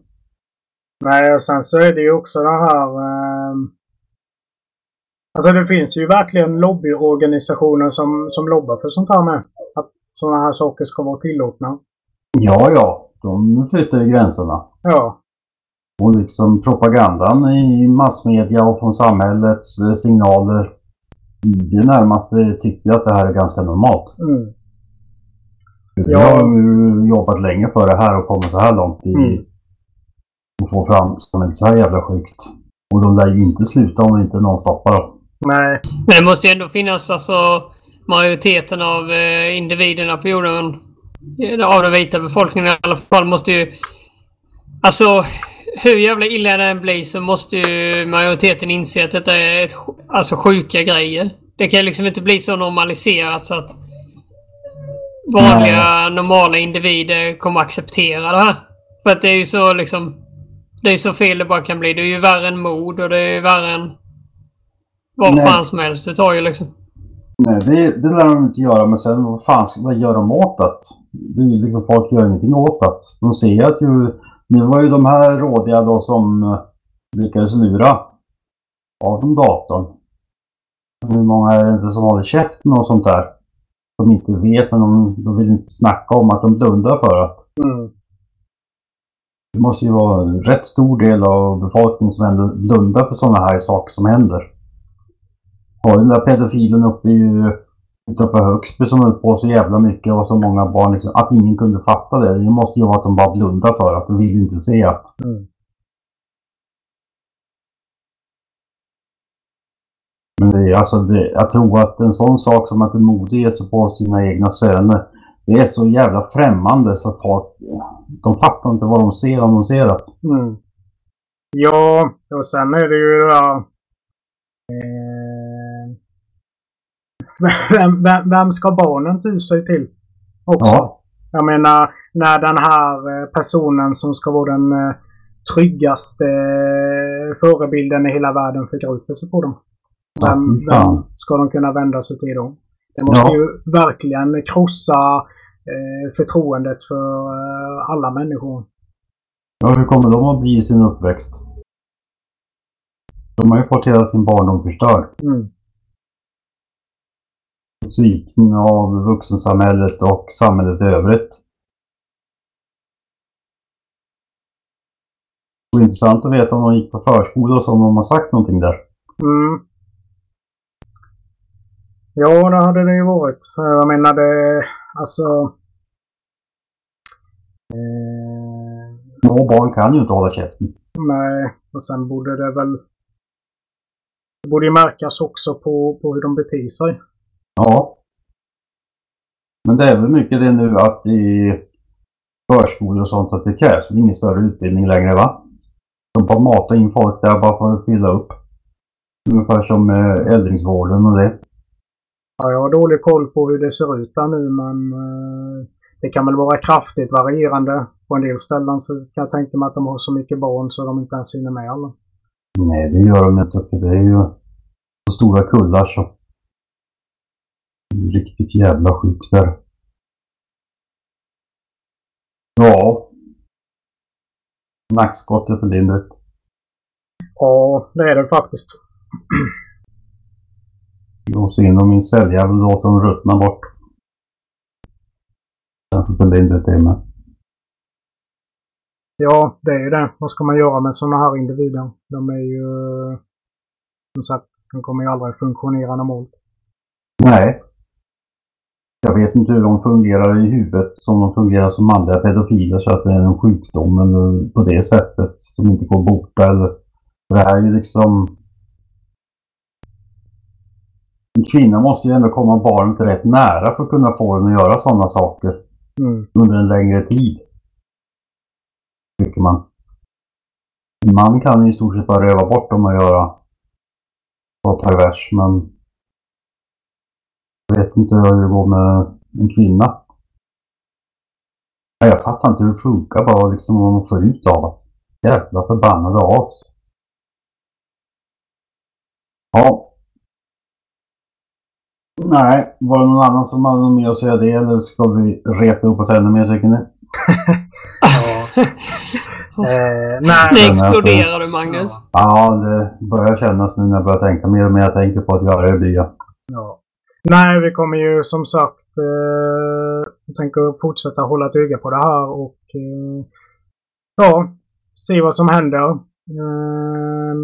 Nej, och sen så är det ju också det här... ehm, alltså det finns ju verkligen lobbyorganisationer som, som lobbar för sånt här med. Att sådana här saker ska vara tillåtna. Ja, ja. De flyttar ju gränserna. Ja. Och liksom propagandan i massmedia och från samhällets eh, signaler det närmaste tycker jag att det här är ganska normalt. Mm. Ja. har ju jobbat länge för det här och kommit så här långt i Mm. att få fram samhället så här jävla sjukt. Och de lär ju inte sluta om inte någon stoppar dem. Nej. Men det måste ju ändå finnas alltså majoriteten av eh, individerna på jorden eh, av den vita befolkningen i alla fall måste ju... Alltså hur jävla illa det än blir så måste ju majoriteten inse att detta är ett, alltså sjuka grejer. Det kan ju liksom inte bli så normaliserat så att vanliga normala individer kommer acceptera det här. För att det är ju så liksom... Det är så fel det bara kan bli. Det är ju värre än mord och det är värre än vad Nej. fan som helst. Det tar ju liksom... Nej, det, det lär de inte göra, men sen vad fan, ska- vad gör de åt det? det är liksom folk gör ingenting åt det. De ser att ju, nu var ju de här rådiga då som eh, lyckades lura av dem datorn. Hur många är det inte som håller käften och sånt där? Som inte vet, men de, de vill inte snacka om att de blundar för att Mm. det måste ju vara en rätt stor del av befolkningen som ändå blundar för sådana här saker som händer. Har den där pedofilen uppe i utanför Högsby som höll på så jävla mycket och så många barn, liksom, att ingen kunde fatta det. Det måste ju vara att de bara blundar för att de vill inte se att... Mm. Men det är alltså, det, jag tror att en sån sak som att en moder ger sig på sina egna söner, det är så jävla främmande så att folk, de fattar inte vad de ser om de ser att Mm. Ja, och sen är det ju det där... Eh, vem, vem, vem ska barnen ty sig till? Också. ja, Jag menar, när den här eh, personen som ska vara den eh, tryggaste eh, förebilden i hela världen förgriper sig på dem. Vem, vem ska de kunna vända sig till då? Det måste Ja. ju verkligen krossa eh, förtroendet för eh, alla människor. Ja, hur kommer de att bli i sin uppväxt? De har ju fått hela sin barndom förstörd. Mm. Svikning av vuxensamhället och samhället i övrigt. Det är intressant att veta om de gick på förskola och så, om de har sagt någonting där. Mm. Ja, det hade det ju varit. Jag menar det, alltså... Eh, Små barn kan ju inte hålla käften. nej, och sen borde det väl... Det borde ju märkas också på, på hur de beter sig. Ja. Men det är väl mycket det nu att i förskolor och sånt att det krävs ingen större utbildning längre va? De bara matar in folk där bara för att fylla upp. Ungefär som äldringsvården och det. Ja, jag har dålig koll på hur det ser ut där nu, men eh, det kan väl vara kraftigt varierande. På en del ställen så kan jag tänka mig att de har så mycket barn så de inte ens hinner med alla. Nej, det gör de inte. För det är ju så stora kullar så. Riktigt jävla sjukt där. Ja. Nackskott är för lindrigt. Ja, det är det faktiskt. Och synd om min säljjävel låter dem ruttna bort. Kanske för lindrigt det med. Ja, det är ju det. Vad ska man göra med sådana här individer? De är ju... Som sagt, de kommer ju aldrig funktionera normalt. Nej. Jag vet inte hur de fungerar i huvudet som de fungerar som manliga pedofiler så att det är en sjukdom eller på det sättet som inte går att bota eller... För det här är ju liksom... En kvinna måste ju ändå komma barnet rätt nära för att kunna få den att göra sådana saker Mm. under en längre tid. Tycker man. En man kan i stort sett bara röva bort dem och göra... Vara pervers men... Vet inte hur det går med en kvinna. Nej, Jag fattar inte hur det funkar bara liksom vad man får ut av det. Jävla förbannade as. Ja. Nej, var det någon annan som hade något mer att säga det eller ska vi reta upp oss ännu mer tycker ni? Eh, nej, Nu men exploderar du Magnus. Ja, det börjar kännas nu när jag börjar tänka mer och mer jag tänker på att göra det blir jag. ja. Nej, vi kommer ju som sagt eh, tänker fortsätta hålla ett öga på det här och eh, ja, se vad som händer. Eh,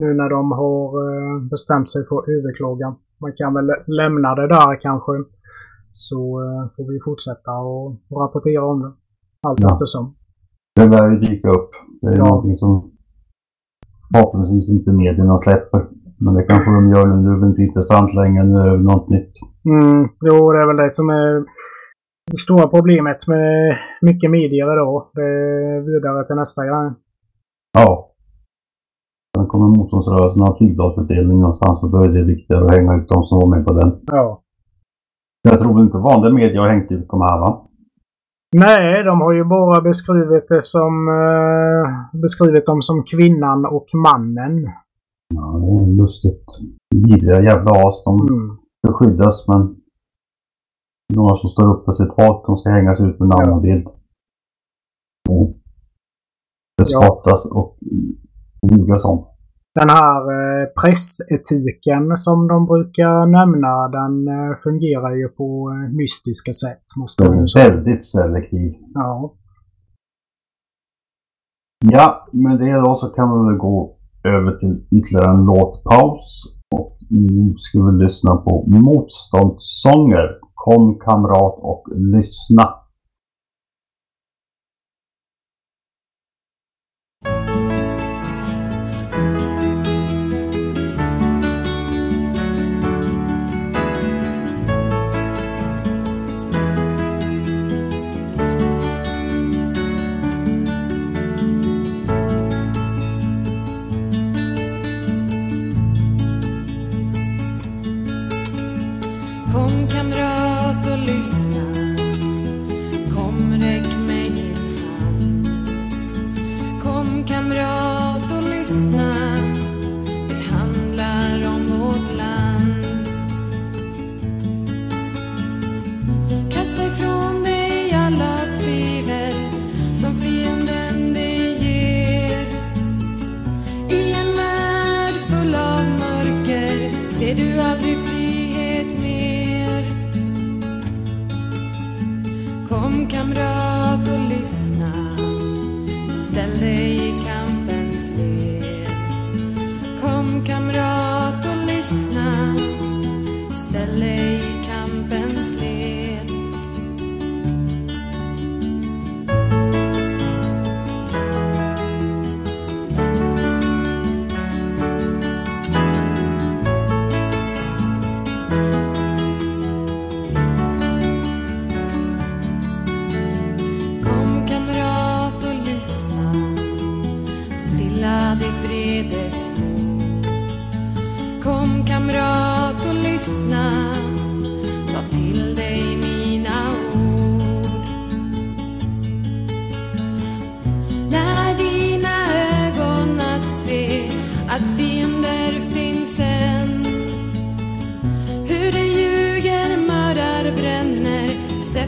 nu när de har eh, bestämt sig för att överklaga. Man kan väl lämna det där kanske. Så eh, får vi fortsätta och rapportera om det. Allt Ja. eftersom. Det lär ju dyka upp. Det är Ja. någonting som förhoppningsvis inte medierna släpper. Men det kanske de gör nu. Nu är det inte intressant längre. Nu är det något nytt. Mm, jo, det är väl det som är det stora problemet med mycket medier idag. Det är vidare till nästa grej. Ja. Sen kommer motståndsrörelsen ha flygbladsutdelning någonstans och då är det viktigare att hänga ut de som var med på den. Ja. Jag tror inte vanliga medier har hängt ut de här va? Nej, de har ju bara beskrivit det som eh, beskrivit dem som kvinnan och mannen. Ja, det är lustigt. Vidriga jävla as. De Mm. beskyddas men Några som står upp för sitt folk. De ska hängas ut med namn och bild. Och bespottas och ljugas om. Den här eh, pressetiken som de brukar nämna, den eh, fungerar ju på eh, mystiska sätt. Måste De man ju är säga. väldigt selektiv. Ja. Ja, med det då så kan vi väl gå över till ytterligare en låtpaus. Och nu ska vi lyssna på motståndssånger. Kom kamrat och lyssna.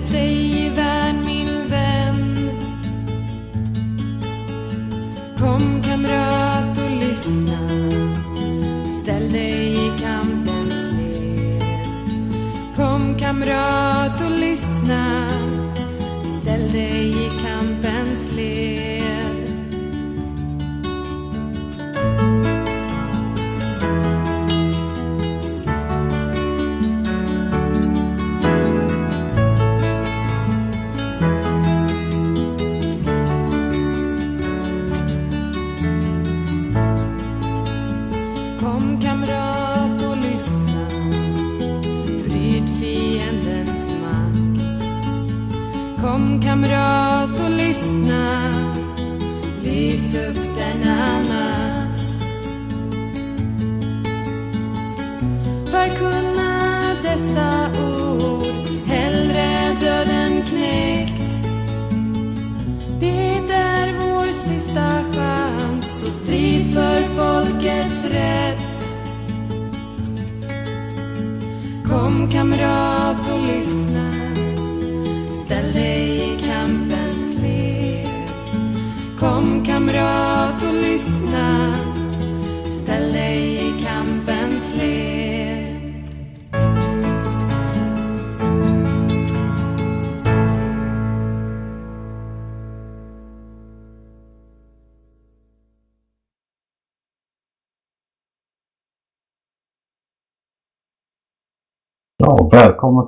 Dig i min vän. Kom kamrat och lyssna. Ställ dig i kampens led. Kom kamrat.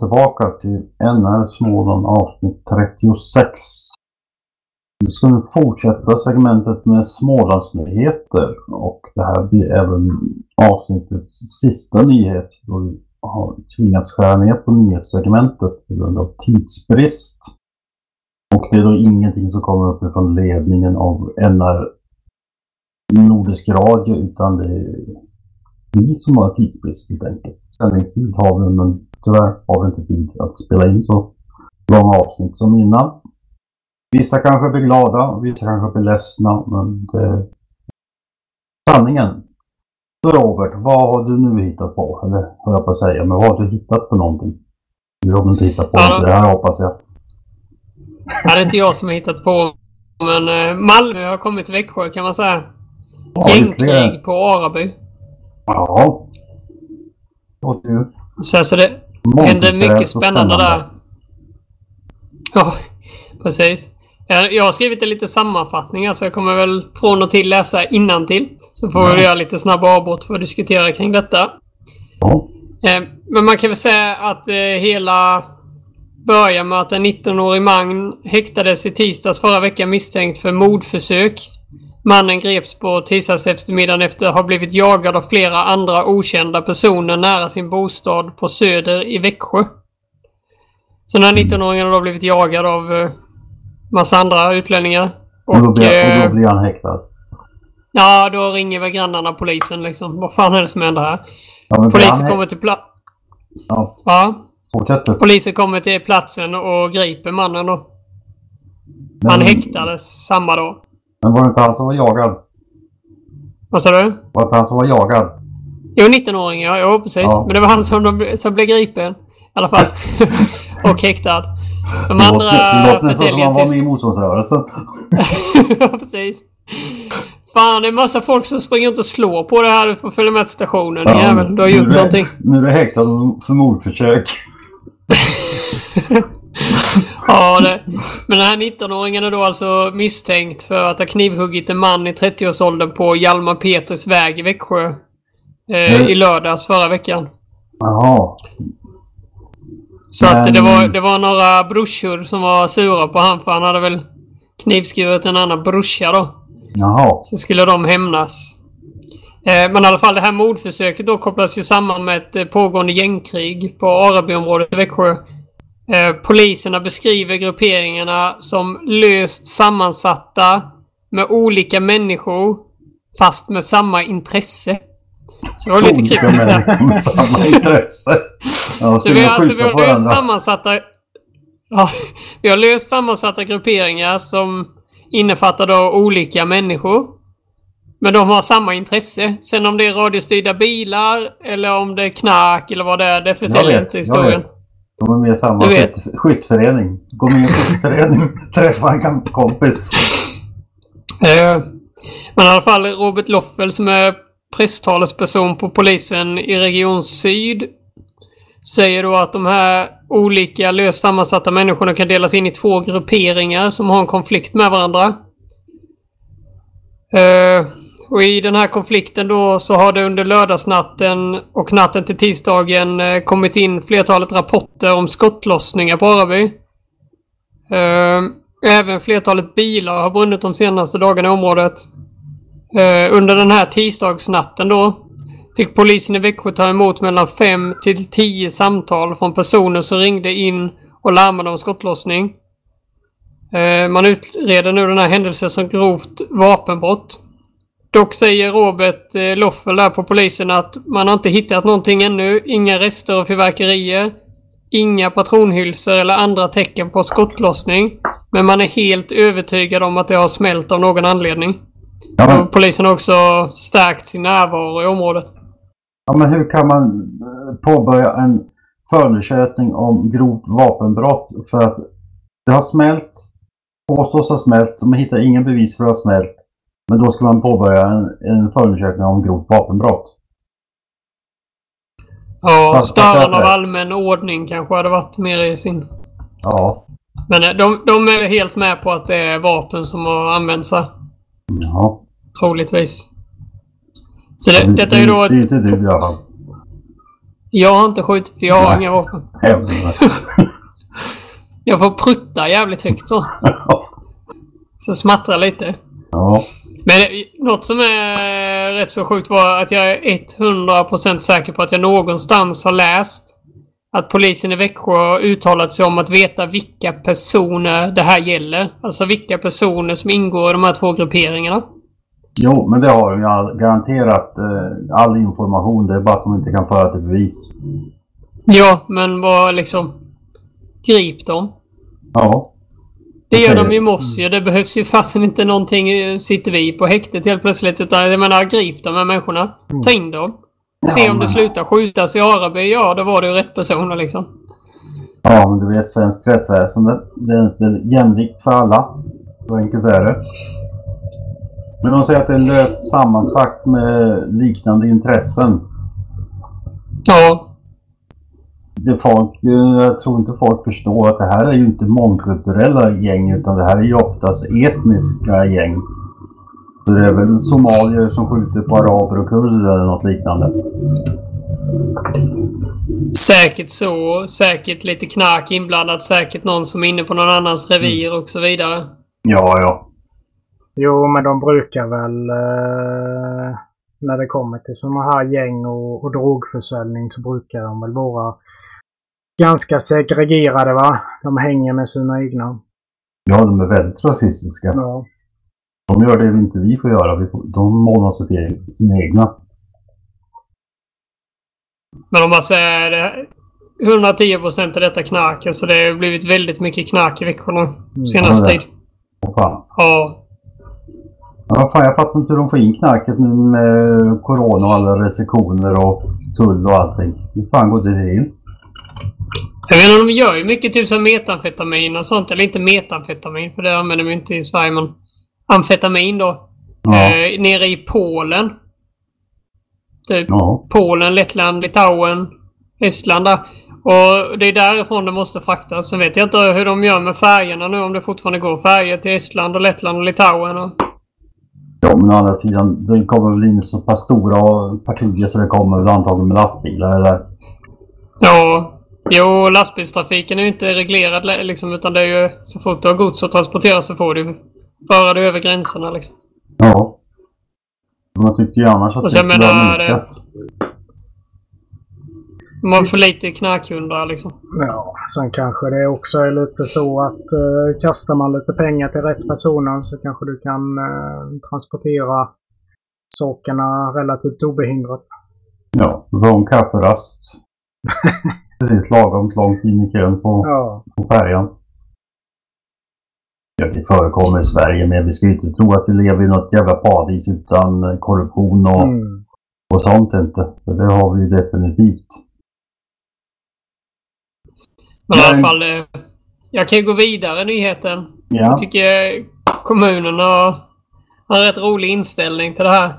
Tillbaka till NR Småland avsnitt 36. Nu ska vi fortsätta segmentet med Smålandsnyheter och det här blir även avsnittets sista nyhet då vi har tvingats skära ner på nyhetssegmentet på grund av tidsbrist. Och det är då ingenting som kommer uppifrån ledningen av NR Nordisk Radio utan det är vi som har tidsbrist helt enkelt. Sändningstid har vi men tyvärr har vi inte tid att spela in så långa avsnitt som innan. Vissa kanske blir glada, vissa kanske blir ledsna men det sanningen. Så Robert, vad har du nu hittat på? Eller höll jag på att säga, men vad har du hittat för någonting? Du har inte hittat på Ja. det här hoppas jag. Ja, det är inte jag som har hittat på. Men eh, Malmö har kommit till Växjö kan man säga. Ja. Gängkrig på Araby. Ja. Och du. Så alltså det händer mycket spännande där. Ja, precis. Jag har skrivit en lite sammanfattning, så jag kommer väl från och till läsa till. Så får vi göra lite snabba avbrott för att diskutera kring detta. Eh, Men man kan väl säga att eh, hela börjar med att en 19-årig man häktades i tisdags förra veckan misstänkt för mordförsök. Mannen greps på tisdags eftermiddagen efter att ha blivit jagad av flera andra okända personer nära sin bostad på Söder i Växjö. Så den här 19-åringen har då blivit jagad av eh, massa andra utlänningar. Och, då Och, blir, och eh, då blir han häktad. ja, då ringer väl grannarna polisen liksom. Vad fan är det som händer här? Ja, Polisen kommer till plats. Ja. Ja, Fortsätter. Polisen kommer till platsen och griper mannen då. Men, Han häktades samma dag. Men var det inte han som var jagad? Vad sa du? Var det inte han som var jagad? Jo, 19-åring ja. Jo, precis. Ja. Men det var han som, de, som blev gripen. I alla fall. och häktad. De andra låter- det låter som förtäljer han var med i motståndsrörelsen. ja, precis. Fan, det är massa folk som springer inte och slår på det här. Du får följa med till stationen. Ja, jävel, du har nu gjort det- någonting. Nu är det häktad för mordförsök. Ja, det. Men den här 19-åringen är då alltså misstänkt för att ha knivhuggit en man i 30-årsåldern på Hjalmar Peters väg i Växjö. Eh, Mm. I lördags förra veckan. Jaha. Så att det var, det var några brorsor som var sura på han för han hade väl knivskurit en annan brorsa då. Jaha. Så skulle de hämnas. Eh, men i alla fall det här mordförsöket då kopplas ju samman med ett eh, pågående gängkrig på Arabyområdet i Växjö. Eh, poliserna beskriver grupperingarna som löst sammansatta med olika människor fast med samma intresse. Så det var lite kryptiskt där. med samma intresse. Ja, Så vi alltså, vi har löst varandra? sammansatta... Ja, vi har löst sammansatta grupperingar som innefattar då olika människor. Men de har samma intresse. Sen om det är radiostyrda bilar eller om det är knark eller vad det är, det Jag förtäljer inte jag historien. vet. De är med i samma skytt, skyttförening. Gå med i en skyttförening. Träffa en kompis. Eh, Men i alla fall Robert Loffel som är presstalesperson på polisen i Region Syd säger då att de här olika löst sammansatta människorna kan delas in i två grupperingar som har en konflikt med varandra. Eh, och i den här konflikten då så har det under lördagsnatten och natten till tisdagen eh, kommit in flertalet rapporter om skottlossningar på Araby. Ehm, även flertalet bilar har brunnit de senaste dagarna i området. Ehm, under den här tisdagsnatten då fick polisen i Växjö ta emot mellan 5 till 10 samtal från personer som ringde in och larmade om skottlossning. Ehm, man utreder nu den här händelsen som grovt vapenbrott. Dock säger Robert eh, Loffel där på polisen att man har inte hittat någonting ännu. Inga rester av fyrverkerier. Inga patronhylsor eller andra tecken på skottlossning. Men man är helt övertygad om att det har smält av någon anledning. Ja, men, polisen har också stärkt sin närvaro i området. ja, men hur kan man eh, påbörja en förundersökning om grovt vapenbrott för att det har smält, påstås ha smält, de hittar ingen bevis för att det har smält. Men då ska man påbörja en, en förundersökning om grovt vapenbrott. Ja, störande av allmän ordning kanske hade varit mer i sin... Ja. Men eh, de, de är helt med på att det är vapen som har använts här. Ja. Troligtvis. Så det, detta är ju då Det är ett... inte du i alla fall. Jag har inte skjutit för jag har Nej. inga vapen. Jag får prutta jävligt högt så. Så smattrar lite. Ja. Men något som är rätt så sjukt var att jag är 100% säker på att jag någonstans har läst att polisen i Växjö har uttalat sig om att veta vilka personer det här gäller. Alltså vilka personer som ingår i de här två grupperingarna. Jo, men det har de ju garanterat. Eh, all information. Det är bara att de inte kan föra till bevis. Ja, men vad liksom... Grip dem. Ja. Det gör de i Mossio. Det behövs ju fasen inte någonting. eh, Sitter vi på häktet helt plötsligt. Utan jag menar, grip de här människorna. Ta in dem. Se Ja, om det slutar skjutas i Araby. Ja, då var det ju rätt personer liksom. Ja, men du vet svenskt rättsväsende. Det är inte jämlikt för alla. Så enkelt är det. Men de säger att det är löst sammansatt med liknande intressen. Ja. Det folk, eh, jag tror inte folk förstår att det här är ju inte mångkulturella gäng utan det här är ju oftast etniska gäng. Så det är väl somalier som skjuter på araber och kurder eller något liknande. Säkert så. Säkert lite knark inblandat. Säkert någon som är inne på någon annans revir och så vidare. Ja, ja. Jo, men de brukar väl... Eh, när det kommer till sådana här gäng och, och drogförsäljning så brukar de väl vara ganska segregerade va? De hänger med sina egna. Ja, de är väldigt rasistiska. Ja. De gör det inte vi får göra. Vi får, de månar sig till sina egna. Men om man säger det, 110 procent av detta knark. Så det har blivit väldigt mycket knark i veckorna senaste Ja, tid. Fan. Ja. Ja, fan, jag fattar inte hur de får in knarket nu med corona och alla restriktioner och tull och allting. Hur fan går det till? Jag vet inte, de gör ju mycket typ som metamfetamin och sånt. Eller inte metamfetamin, för det använder vi inte i Sverige, men amfetamin då. Ja. Eh, nere i Polen. Typ Ja. Polen, Lettland, Litauen, Estland där. Och det är därifrån det måste fraktas. Sen vet jag inte hur de gör med färgerna nu, om det fortfarande går färger till Estland och Lettland och Litauen. Och... ja, men å andra sidan, det kommer väl in så pass stora partier så det kommer väl antagligen med lastbilar eller? Ja, jo, lastbilstrafiken är ju inte reglerad le- liksom, utan det är ju så fort du har gods att transportera så får du röra dig över gränserna liksom. Ja. Man tyckte ju annars att Och det sen skulle ha menar, minskat. Man för lite knarkhundar liksom. Ja, sen kanske det också är lite så att eh, kastar man lite pengar till rätt personer så kanske du kan eh, transportera sakerna relativt obehindrat. Ja, hon kafferast. Precis lagom långt in i kön på, Ja, på färjan. Ja, det förekommer i Sverige men vi ska ju inte tro att vi lever i något jävla paradis utan eh, korruption och, mm. och sånt inte. För det har vi ju definitivt. Men i alla fall, eh, jag kan ju gå vidare i nyheten. Ja, Jag tycker kommunen har, har en rätt rolig inställning till det här.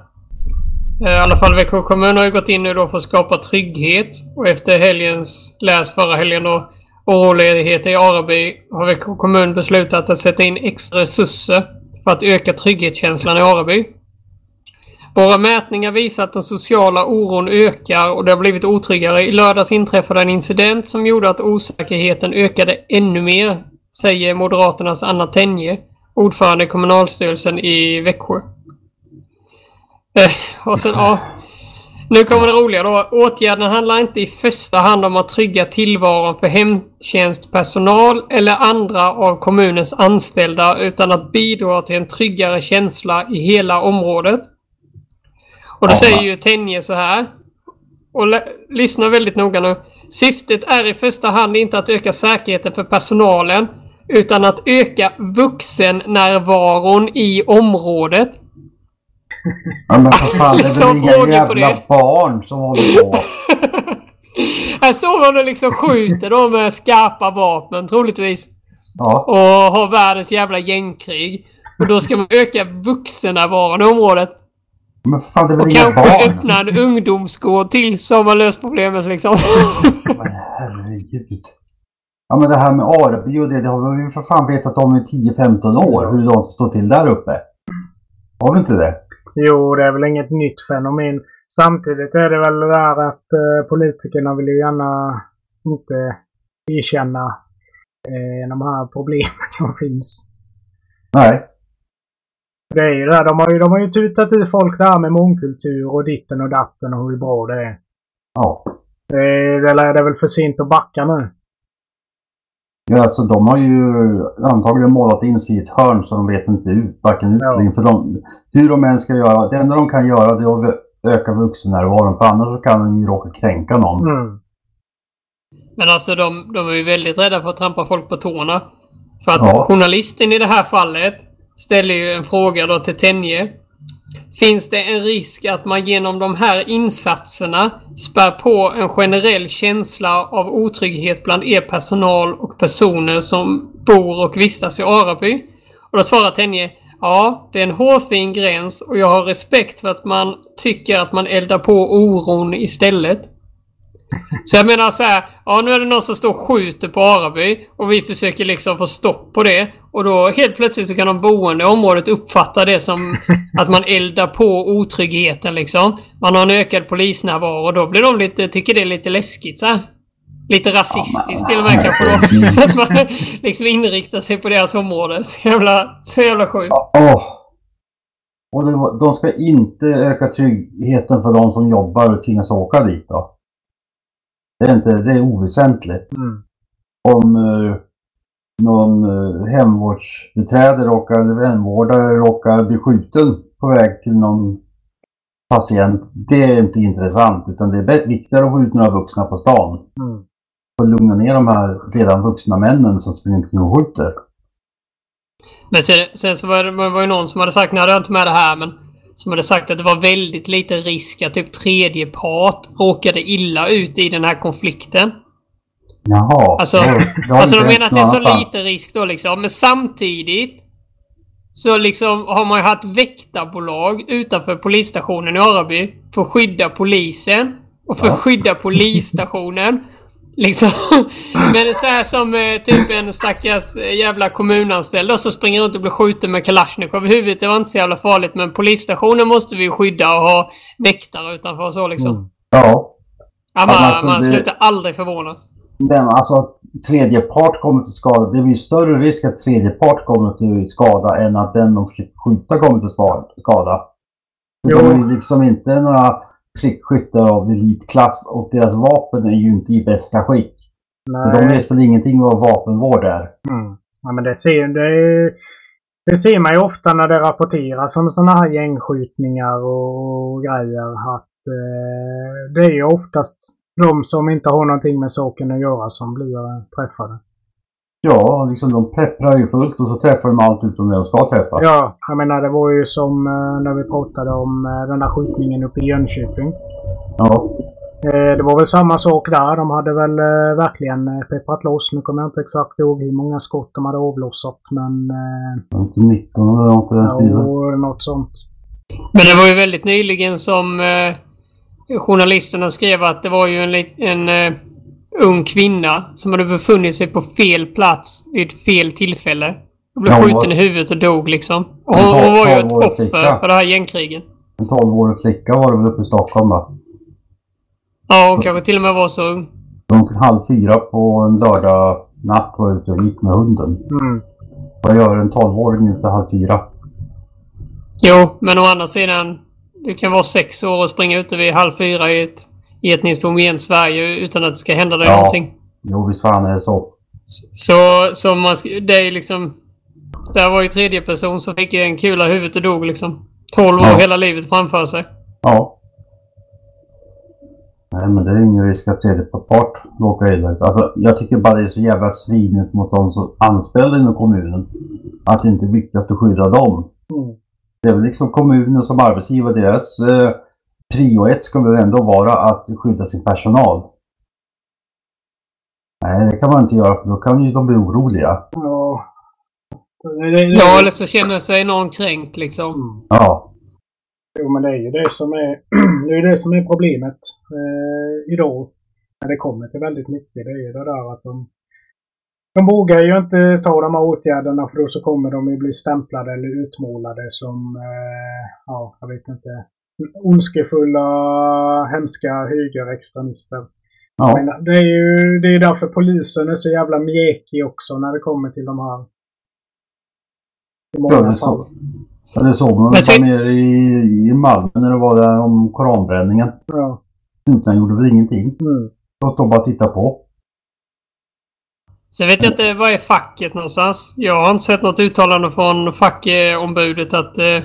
Eh, I alla fall Växjö kommun har ju gått in nu då för att skapa trygghet. Och efter helgens, läs förra helgen då, oroligheter i Araby har Växjö kommun beslutat att sätta in extra resurser för att öka trygghetskänslan i Araby. Våra mätningar visar att den sociala oron ökar och det har blivit otryggare. I lördags inträffade en incident som gjorde att osäkerheten ökade ännu mer, säger Moderaternas Anna Tenje, ordförande i kommunalstyrelsen i Växjö. Eh, och sen, ja. Nu kommer det roliga då. Åtgärden handlar inte i första hand om att trygga tillvaron för hemtjänstpersonal eller andra av kommunens anställda utan att bidra till en tryggare känsla i hela området. Och då Ja. säger ju Tenje så här. Och lyssna väldigt noga nu. Syftet är i första hand inte att öka säkerheten för personalen utan att öka vuxennärvaron i området. Ja men för fan det är väl inga jävla barn som håller på. Här står han och liksom skjuter då med skarpa vapen troligtvis. Ja, Och har världens jävla gängkrig. Och då ska man öka vuxennärvaron i området. men fan det är väl Och inga kanske barn. öppna en ungdomsgård till så har man löst problemet liksom. Men herregud. Ja men det här med Araby och det, det har vi ju för fan vetat om i 10-15 år. Hur det står till där uppe. Har vi inte det? Jo, det är väl inget nytt fenomen. Samtidigt är det väl det där att eh, politikerna vill ju gärna inte erkänna eh, de här problemen som finns. Nej. Det är ju det de har ju, de har ju tutat i folk det här med mångkultur och ditten och datten och hur bra det är. Ja. Det, det är väl för sent att backa nu. Ja, alltså de har ju antagligen målat in sig i ett hörn så de vet inte ut, varken ut Ja. För de, hur de än ska göra, det enda de kan göra det är att öka vuxennärvaron. För annars så kan de ju råka kränka någon. Mm. Men alltså de, de är ju väldigt rädda för att trampa folk på tårna. För att Ja. journalisten i det här fallet ställer ju en fråga då till Tenje. Finns det en risk att man genom de här insatserna spär på en generell känsla av otrygghet bland er personal och personer som bor och vistas i Araby? Och då svarar Tenje Ja, det är en hårfin gräns och jag har respekt för att man tycker att man eldar på oron istället. Så jag menar så här, ja nu är det någon som står och skjuter på Araby och vi försöker liksom få stopp på det. Och då helt plötsligt så kan de boende i området uppfatta det som att man eldar på otryggheten liksom. Man har en ökad polisnärvaro och då blir de lite, tycker det är lite läskigt så här. Lite rasistiskt till och med kanske då. Att man liksom inriktar sig på deras område. Så jävla, så jävla sjukt. Åh! Och det, de ska inte öka tryggheten för de som jobbar och tvingas åka dit då. Det är, inte, det är oväsentligt. Mm. Om eh, någon uh, hemvårdsbiträde råkar, eller hemvårdare råkar bli skjuten på väg till någon patient. Det är inte intressant utan det är viktigare att få ut några vuxna på stan. Mm. Och lugna ner de här redan vuxna männen som springer omkring och skjuter. Men sen, sen så var det, det var ju någon som hade sagt, nu hade jag inte med det här, men som hade sagt att det var väldigt liten risk att typ tredje part råkade illa ut i den här konflikten. Jaha. Alltså, det Alltså de menar att det är så liten risk då liksom. Men samtidigt så liksom har man ju haft väktarbolag utanför polisstationen i Araby för att skydda polisen och för att skydda polisstationen. Liksom. Men så här som eh, typ en stackars eh, jävla kommunanställd då, som springer runt och blir skjuten med kalasjnikov i huvudet. Det var inte så jävla farligt men polisstationen måste vi ju skydda och ha väktare utanför och så liksom. Mm. Ja. Ja, man, alltså, man det- slutar aldrig förvånas. Den, alltså att tredje part kommer till skada. Det blir större risk att tredje part kommer till skada än att den de försöker skjuta kommer till skada. Jo. De är ju liksom inte några prickskyttar av elitklass och deras vapen är ju inte i bästa skick. Nej. De vet väl ingenting vad vapenvård är. Mm. Ja, men det ser, det, det ser man ju ofta när det rapporteras om sådana här gängskjutningar och grejer. Att eh, det är ju oftast de som inte har någonting med saken att göra som blir träffade. Ja, liksom de pepprar ju fullt och så träffar de allt utom det de ska träffa. Ja, jag menar det var ju som eh, när vi pratade om eh, den där skjutningen uppe i Jönköping. Ja. Eh, det var väl samma sak där. De hade väl verkligen pepprat loss. Nu kommer jag inte exakt ihåg hur många skott de hade avlossat men... Eh, Inte 19 eller något i den stilen. ja, något sånt. Men det var ju väldigt nyligen som journalisterna skrev att det var ju en, en ung kvinna som hade befunnit sig på fel plats vid fel tillfälle. Och blev hon skjuten var- i huvudet och dog liksom. Och hon, hon var ju ett offer för det här gängkrigen. En 12-årig flicka var det väl uppe i Stockholm va? Ja, hon kanske till och med var så ung. De halv fyra på en lördag natt var ute och gick med hunden. Mm. Vad gör en 12-åring ute halv fyra? Jo, men å andra sidan. Du kan vara sex år och springa ute vid halv fyra i ett etniskt homogent Sverige utan att det ska hända dig Ja. någonting. Jo, visst fan är det så. Så, så man, det är liksom... Där var ju tredje person som fick en kula i huvudet och dog liksom. 12 år Ja. hela livet framför sig. Ja. Nej, men det är ingen risk att tredje part råkar illa ut. Alltså, jag tycker bara det är så jävla svinigt mot de som anställda inom kommunen. Att det inte är viktigast att skydda dem. Mm. Det är väl liksom kommunen som arbetsgivare, deras eh, prio ett ska väl ändå vara att skydda sin personal. Nej, det kan man inte göra för då kan ju de bli oroliga. Ja. Eller så känner sig någon kränkt liksom. Ja, Jo, men det är ju det som är, det är, ju det som är problemet eh, idag. När det kommer till väldigt mycket. Det är ju det där att de, de vågar ju inte ta de här åtgärderna för då så kommer de ju bli stämplade eller utmålade som, eh, ja, jag vet inte, ondskefulla, hemska högerextremister. Ja. menar, det är ju det är därför polisen är så jävla mjäkig också när det kommer till de här. I Ja, många det, fall. så, ja, det såg man Men väl nere i, i Malmö när det var där om koranbränningen. Ja. Snuten gjorde väl ingenting. Mm. De stod bara och tittade på. Sen vet jag inte, vad är facket någonstans? Jag har inte sett något uttalande från fackombudet att eh,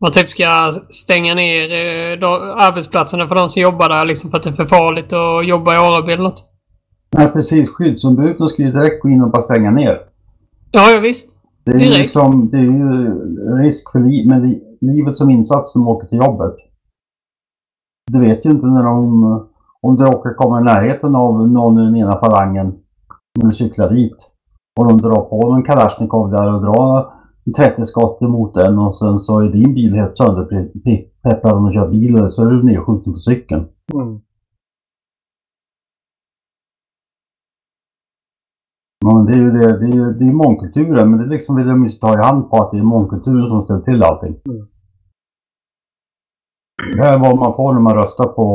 man typ ska stänga ner eh, de, arbetsplatserna för de som jobbar där liksom för att det är för farligt att jobba i Araby eller något. Nej, precis. Skyddsombuden ska ju direkt gå in och bara stänga ner. Ja, ja visst. Det är Direkt. liksom, det är ju risk för li med li livet som insats när de åker till jobbet. Du vet ju inte när de, om du råkar komma i närheten av någon i den ena falangen när du cyklar dit. Och de drar på en Kalashnikov där och drar 30 skott emot den och sen så är din bil helt sönderpeppad om du kör bil så är du nedskjuten på cykeln. Mm. Men det är ju det, det är ju det är mångkulturen, men det är liksom vill de ju ta i hand på att det är mångkulturen som ställer till allting. Mm. Det är vad man får när man röstar på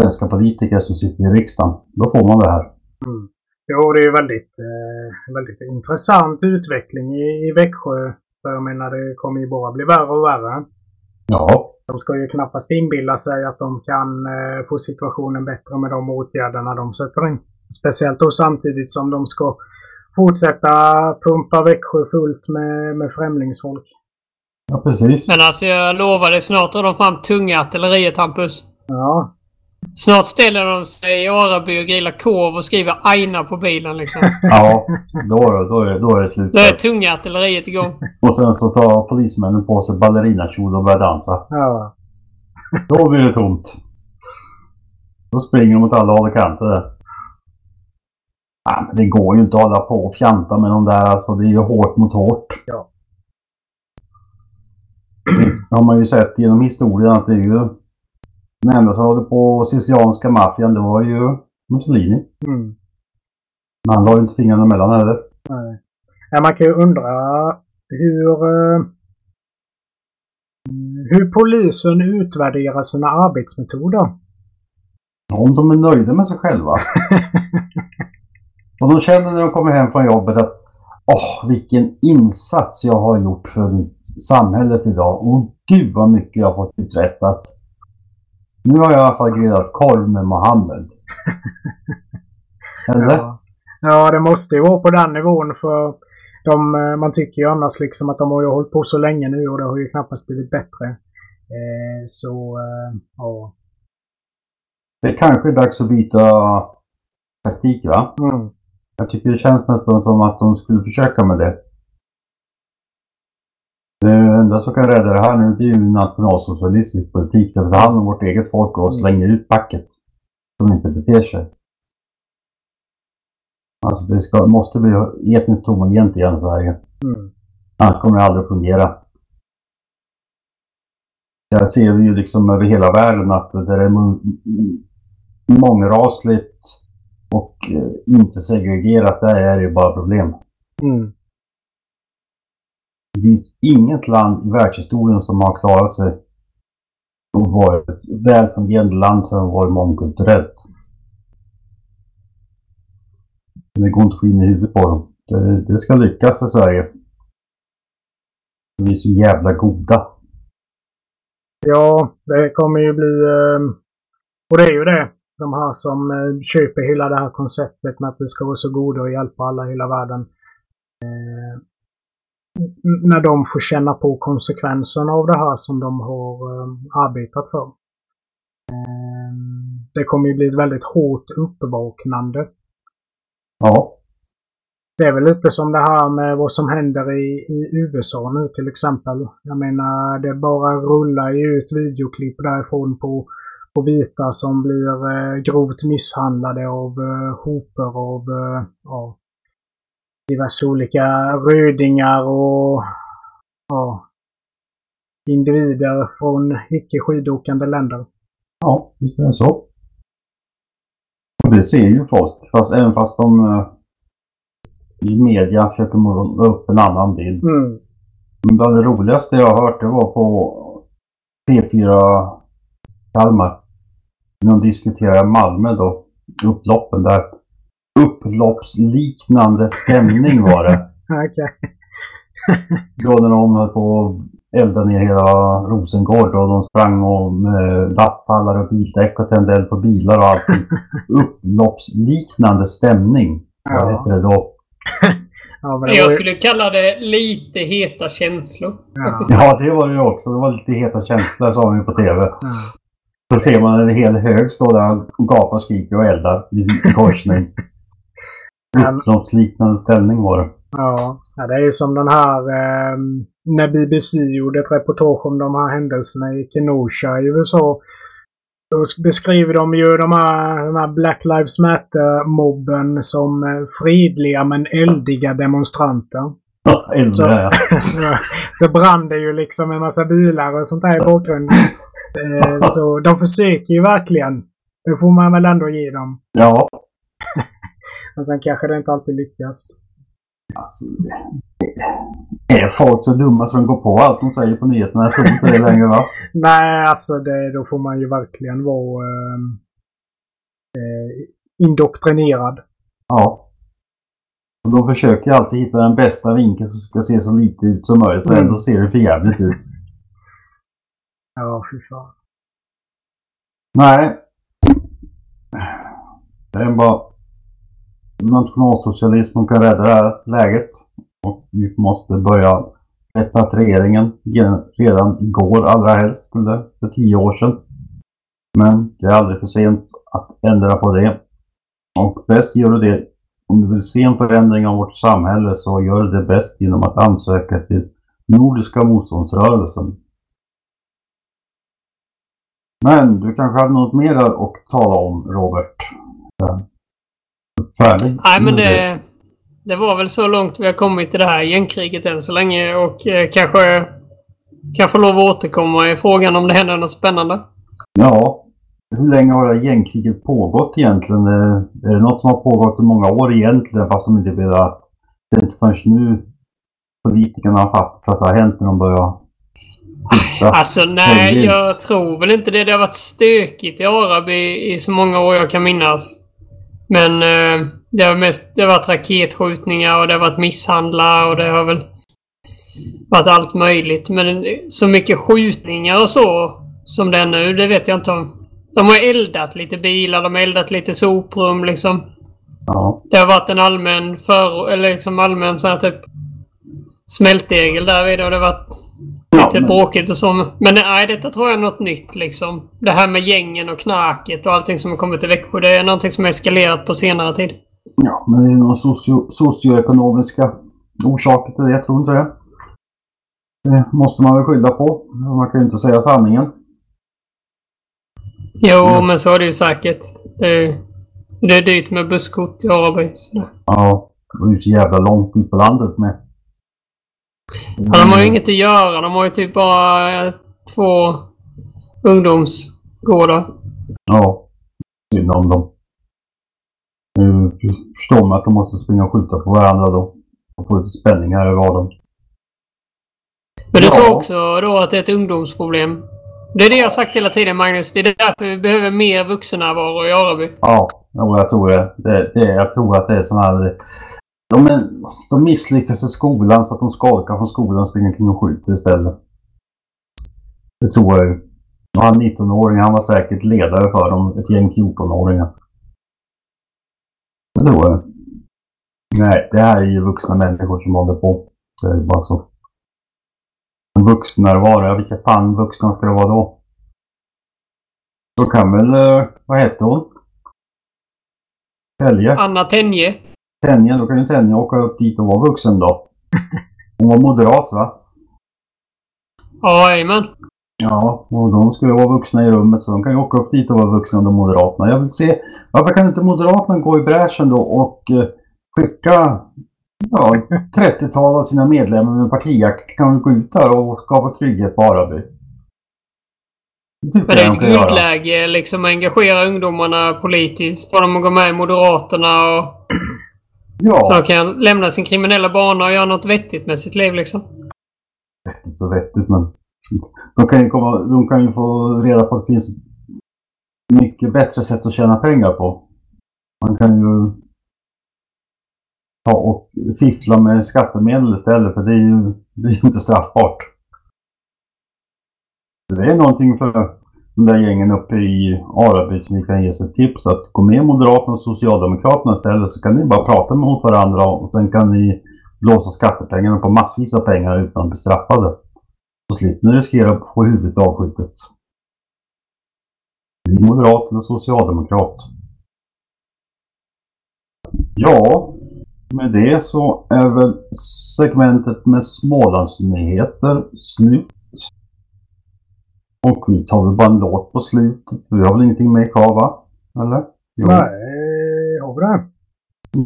svenska politiker som sitter i riksdagen. Då får man det här. Mm. Jo, det är ju väldigt, eh, väldigt intressant utveckling i, i Växjö. För jag menar, det kommer ju bara bli värre och värre. Ja, De ska ju knappast inbilla sig att de kan eh, få situationen bättre med de åtgärderna de sätter in. Speciellt då samtidigt som de ska fortsätta pumpa Växjö fullt med, med främlingsfolk. ja precis. Men alltså jag lovar dig, snart drar de fram tunga artilleriet Hampus. Ja, Snart ställer de sig i Araby och grillar korv och skriver Aina på bilen liksom. Ja, då, då, är, det- då är det slut. Då är tunga artilleriet igång. Och sen så tar polismännen på sig ballerinakjol och börjar dansa. ja. Då blir det tomt. Då springer de åt alla håll och kanter. där. Ja, men det går ju inte att hålla på och fjanta med de där. Alltså, det är ju hårt mot hårt. Ja. Det har man ju sett genom historien att det är ju... Håller på sicilianska maffian, det var ju Mussolini. Mm. Men han la ju inte fingrarna emellan heller. Nej. Ja, man kan ju undra hur, eh, hur polisen utvärderar sina arbetsmetoder. Om de är nöjda med sig själva. Och de känner när de kommer hem från jobbet att Åh, vilken insats jag har gjort för samhället idag. Och gud vad mycket jag har fått uträttat. Nu har jag i alla fall grillat korv med Mohammed. Eller? Ja. ja, det måste ju vara på den nivån för de, eh, man tycker ju annars liksom att de har ju hållit på så länge nu och det har ju knappast blivit bättre. Eh, så, eh, ja. Det kanske är dags att byta taktik va? Mm. Jag tycker det känns nästan som att de skulle försöka med det. Det enda som kan rädda det här nu det är ju nationalsocialistisk politik. Där vi tar hand om vårt eget folk och slänger ut packet som inte beter sig. Alltså det ska, måste bli etniskt homogent igen i Sverige. Mm. Annars kommer det aldrig att fungera. Där ser vi ju liksom över hela världen att det är må- mångrasligt och eh, inte segregerat, där är det ju bara problem. Mm. Det finns inget land i världshistorien som har klarat sig och varit ett välfungerande land som har varit mångkulturellt. Men det går inte att få in i huvudet på dem. Det, det ska lyckas i Sverige. Vi är så jävla goda. Ja, det kommer ju bli... Ehm, och det är ju det. De här som eh, köper hela det här konceptet med att vi ska vara så goda och hjälpa alla i hela världen. Eh, när de får känna på konsekvenserna av det här som de har eh, arbetat för. Eh, det kommer ju bli ett väldigt hårt uppvaknande. Ja, Det är väl lite som det här med vad som händer i, i USA nu till exempel. Jag menar, det bara rullar ju ut videoklipp därifrån på, på vita som blir eh, grovt misshandlade av eh, hoper av eh, ja, diverse olika rödingar och ja, individer från icke skidåkande länder. ja, visst är det så. Och det ser ju folk, fast, även fast de eh, i media försöker måla upp en annan bild. Mm. Men bland det roligaste jag har hört det var på P4 Kalmar. När de diskuterar Malmö då. Upploppen där. Upploppsliknande stämning var det. Okej. Då när de höll på att elda ner hela Rosengård och de sprang och med lastpallar och bildäck och tände eld på bilar och allting. Upploppsliknande stämning. Vad Ja. hette det då? Ja, det Jag ju, skulle kalla det lite heta känslor. Ja. Ja, det var det ju också. Det var lite heta känslor sa vi på TV. ja. Så ser man en hel hög stå där och gapar, skriker och eldar i korsning. Upploppsliknande ställning var det. Ja, ja det är ju som den här eh, när BBC gjorde ett reportage om de här händelserna i Kenosha i USA. Då beskriver de ju de här, de här Black Lives Matter-mobben som eh, fridliga men eldiga demonstranter. Ja, är jag. så, så brann det ju liksom en massa bilar och sånt där i bakgrunden. Eh, så de försöker ju verkligen. Det får man väl ändå ge dem. Ja, Men sen kanske det inte alltid lyckas. alltså. Är folk så dumma så de går på allt de säger på nyheterna? Jag tror inte det längre va? Nej, alltså det, då får man ju verkligen vara eh, eh, indoktrinerad. Ja. Och de försöker alltid hitta den bästa vinkeln som ska se så lite ut som möjligt och Mm. ändå ser det för jävligt ut. Ja, fy fan. Nej. Det är bara nationalsocialismen kan rädda det här läget. Och vi måste börja repatrieringen redan igår allra helst, eller för tio år sedan. Men det är aldrig för sent att ändra på det. Och bäst gör du det om du vill se en förändring av vårt samhälle så gör du det bäst genom att ansöka till Nordiska motståndsrörelsen. Men du kanske hade något mer att tala om, Robert? Färdig? Nej, men det, det var väl så långt vi har kommit i det här gängkriget än så länge och eh, kanske kan få lov att återkomma i frågan om det händer något spännande. Ja. Hur länge har det gängkriget pågått egentligen? Eh, Är det något som har pågått i många år egentligen fast de inte velat... Det är inte förrän nu politikerna har fattat att det har hänt när de börjar. Alltså nej, jag tror väl inte det. Det har varit stökigt i Araby i så många år jag kan minnas. Men eh, det har mest det har varit raketskjutningar och det har varit misshandlar och det har väl varit allt möjligt. Men så mycket skjutningar och så som det är nu, det vet jag inte om. De har eldat lite bilar, de har eldat lite soprum liksom. Ja. Det har varit en allmän för... Eller liksom allmän sån här typ smältdegel där vid och det har varit lite men- bråkigt och så. Men nej, detta tror jag är något nytt liksom. Det här med gängen och knarket och allting som har kommit till Växjö. Det är någonting som har eskalerat på senare tid. Ja, men det är några socio socioekonomiska orsaker till det, jag tror inte det. Det måste man väl skylla på. Man kan ju inte säga sanningen. Jo, Mm. men så är det ju säkert. Det är, det är dyrt med busskort i Araby. Ja, det är ju så jävla långt ut på landet med. Ja, de har ju inget att göra. De har ju typ bara eh, två ungdomsgårdar. Ja, synd om dem. Förstår man att de måste springa och skjuta på varandra då. Och få lite spänning här i vardagen. Men du Ja. tror också då att det är ett ungdomsproblem? Det är det jag har sagt hela tiden Magnus. Det är därför vi behöver mer vuxennärvaro i Araby. Ja, jag tror det. det, det jag tror att det är sån här... De, är, de misslyckas i skolan så att de skolkar från skolan och springer kring och skjuter istället. Det tror jag ju. Och han 19-åring, han var säkert ledare för dem, ett gäng 14-åringar. Det tror jag. Nej, det här är ju vuxna människor som håller på. Det är bara så. En vuxnärvaro, ja, vilka fan vuxna ska det vara då? Då kan väl, eh, vad heter hon? Helge? Anna Tenje. Tenja, då kan ju Tenja åka upp dit och vara vuxen då. Hon var moderat va? Ja, jajamän. Ja, och de skulle vara vuxna i rummet så de kan ju åka upp dit och vara vuxna de Moderaterna. Jag vill se, varför kan inte Moderaterna gå i bräschen då och eh, skicka ja, 30-tal av sina medlemmar med partijack kan gå ut där och skapa trygghet på Araby? Men det är ett de guldläge liksom att engagera ungdomarna politiskt. Få dem att gå med i Moderaterna och så Ja, de kan lämna sin kriminella bana och göra något vettigt med sitt liv liksom. inte så vettigt men de kan, ju komma, de kan ju få reda på att det finns mycket bättre sätt att tjäna pengar på. Man kan ju ta och fiffla med skattemedel istället för det är ju, det är ju inte straffbart. Så det är någonting för de där gängen uppe i Araby som vi kan ge sig tips att gå med Moderaterna och Socialdemokraterna istället så kan ni bara prata mot varandra och sen kan ni blåsa skattepengarna på massvis av pengar utan att bli straffade. Så slipper ni riskera att få huvudet avskjutet. Vi moderat eller socialdemokrat. Ja, med det så är väl segmentet med Smålandsnyheter slut. Och vi tar väl bara en låt på slutet. Vi har väl ingenting mer kvar va? Eller? Jo. Nej, har vi det?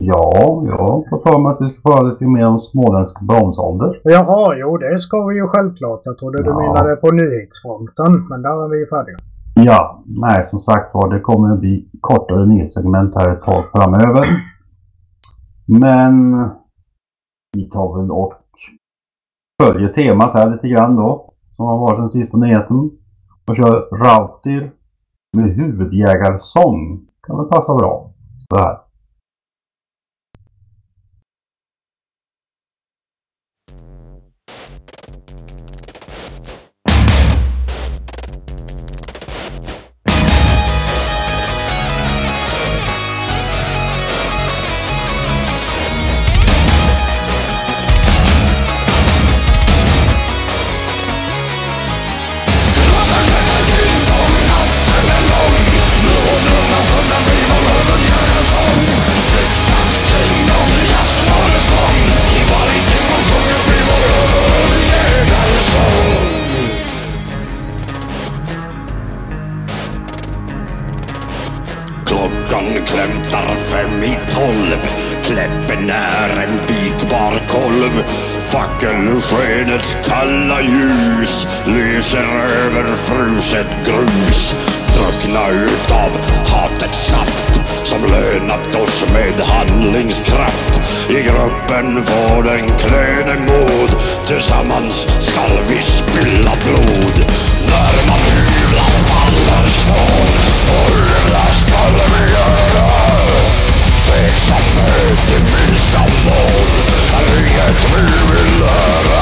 Ja, jag får för mig att vi ska få lite mer om småländsk bronsålder. Jaha, jo det ska vi ju självklart. Jag trodde du Ja. menade på nyhetsfronten. Men där är vi ju färdiga. Ja, nej som sagt var det kommer att bli kortare nyhetssegment här ett tag framöver. Men vi tar väl och följer temat här lite grann då. Som har varit den sista nyheten. Och kör Rautir med huvudjägarsång. Kan väl passa bra. Så här. Klämtar fem i tolv. Kläppen är en vikbar kolv. Fackelskenets kalla ljus lyser över fruset grus. Druckna utav hatets saft som lönat oss med handlingskraft. I gruppen får den klöne mod. Tillsammans skall vi spilla blod. När man hyvlar faller spår. Take some hurt in me stumble And yet we will learn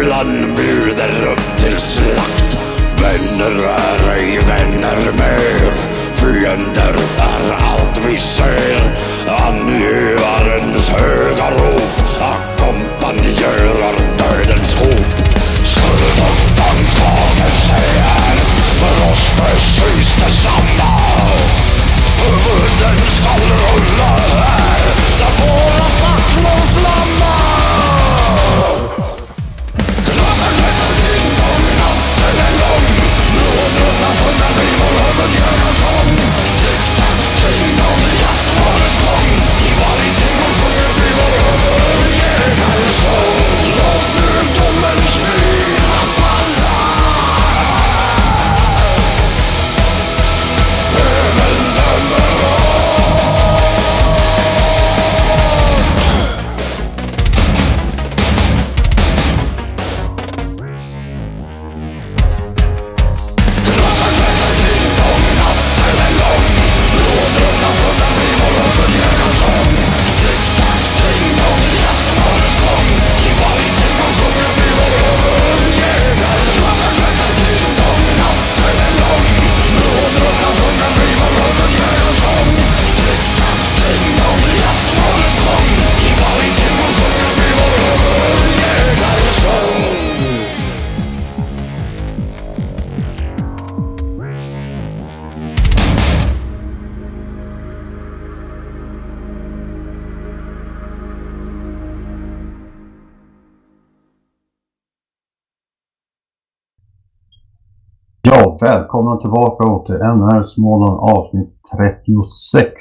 Norrland bjuder upp till slakt. Vänner är ej vänner mer, fiender är allt vi ser. Angivarens höga rop ackompanjerar dödens hop. Skuld och anklagelse är för oss precis detsamma. Huvuden skall rulla här välkomna tillbaka till NR Småland avsnitt 36.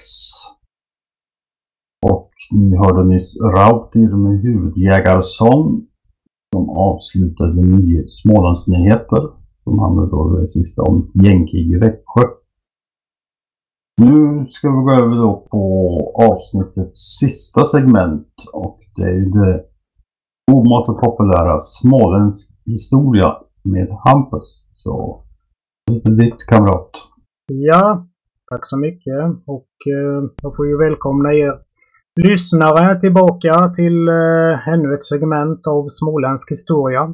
Och ni hörde nyss Rautir med huvudjägarsång som avslutade nio Smålandsnyheter som handlade då det sista om gängkrig i Växjö. Nu ska vi gå över då på avsnittets sista segment och det är ju det omåttligt populära Småländsk historia med Hampus. Så ditt kamrat. Ja, tack så mycket. Och eh, jag får ju välkomna er lyssnare tillbaka till eh, ännu ett segment av småländsk historia.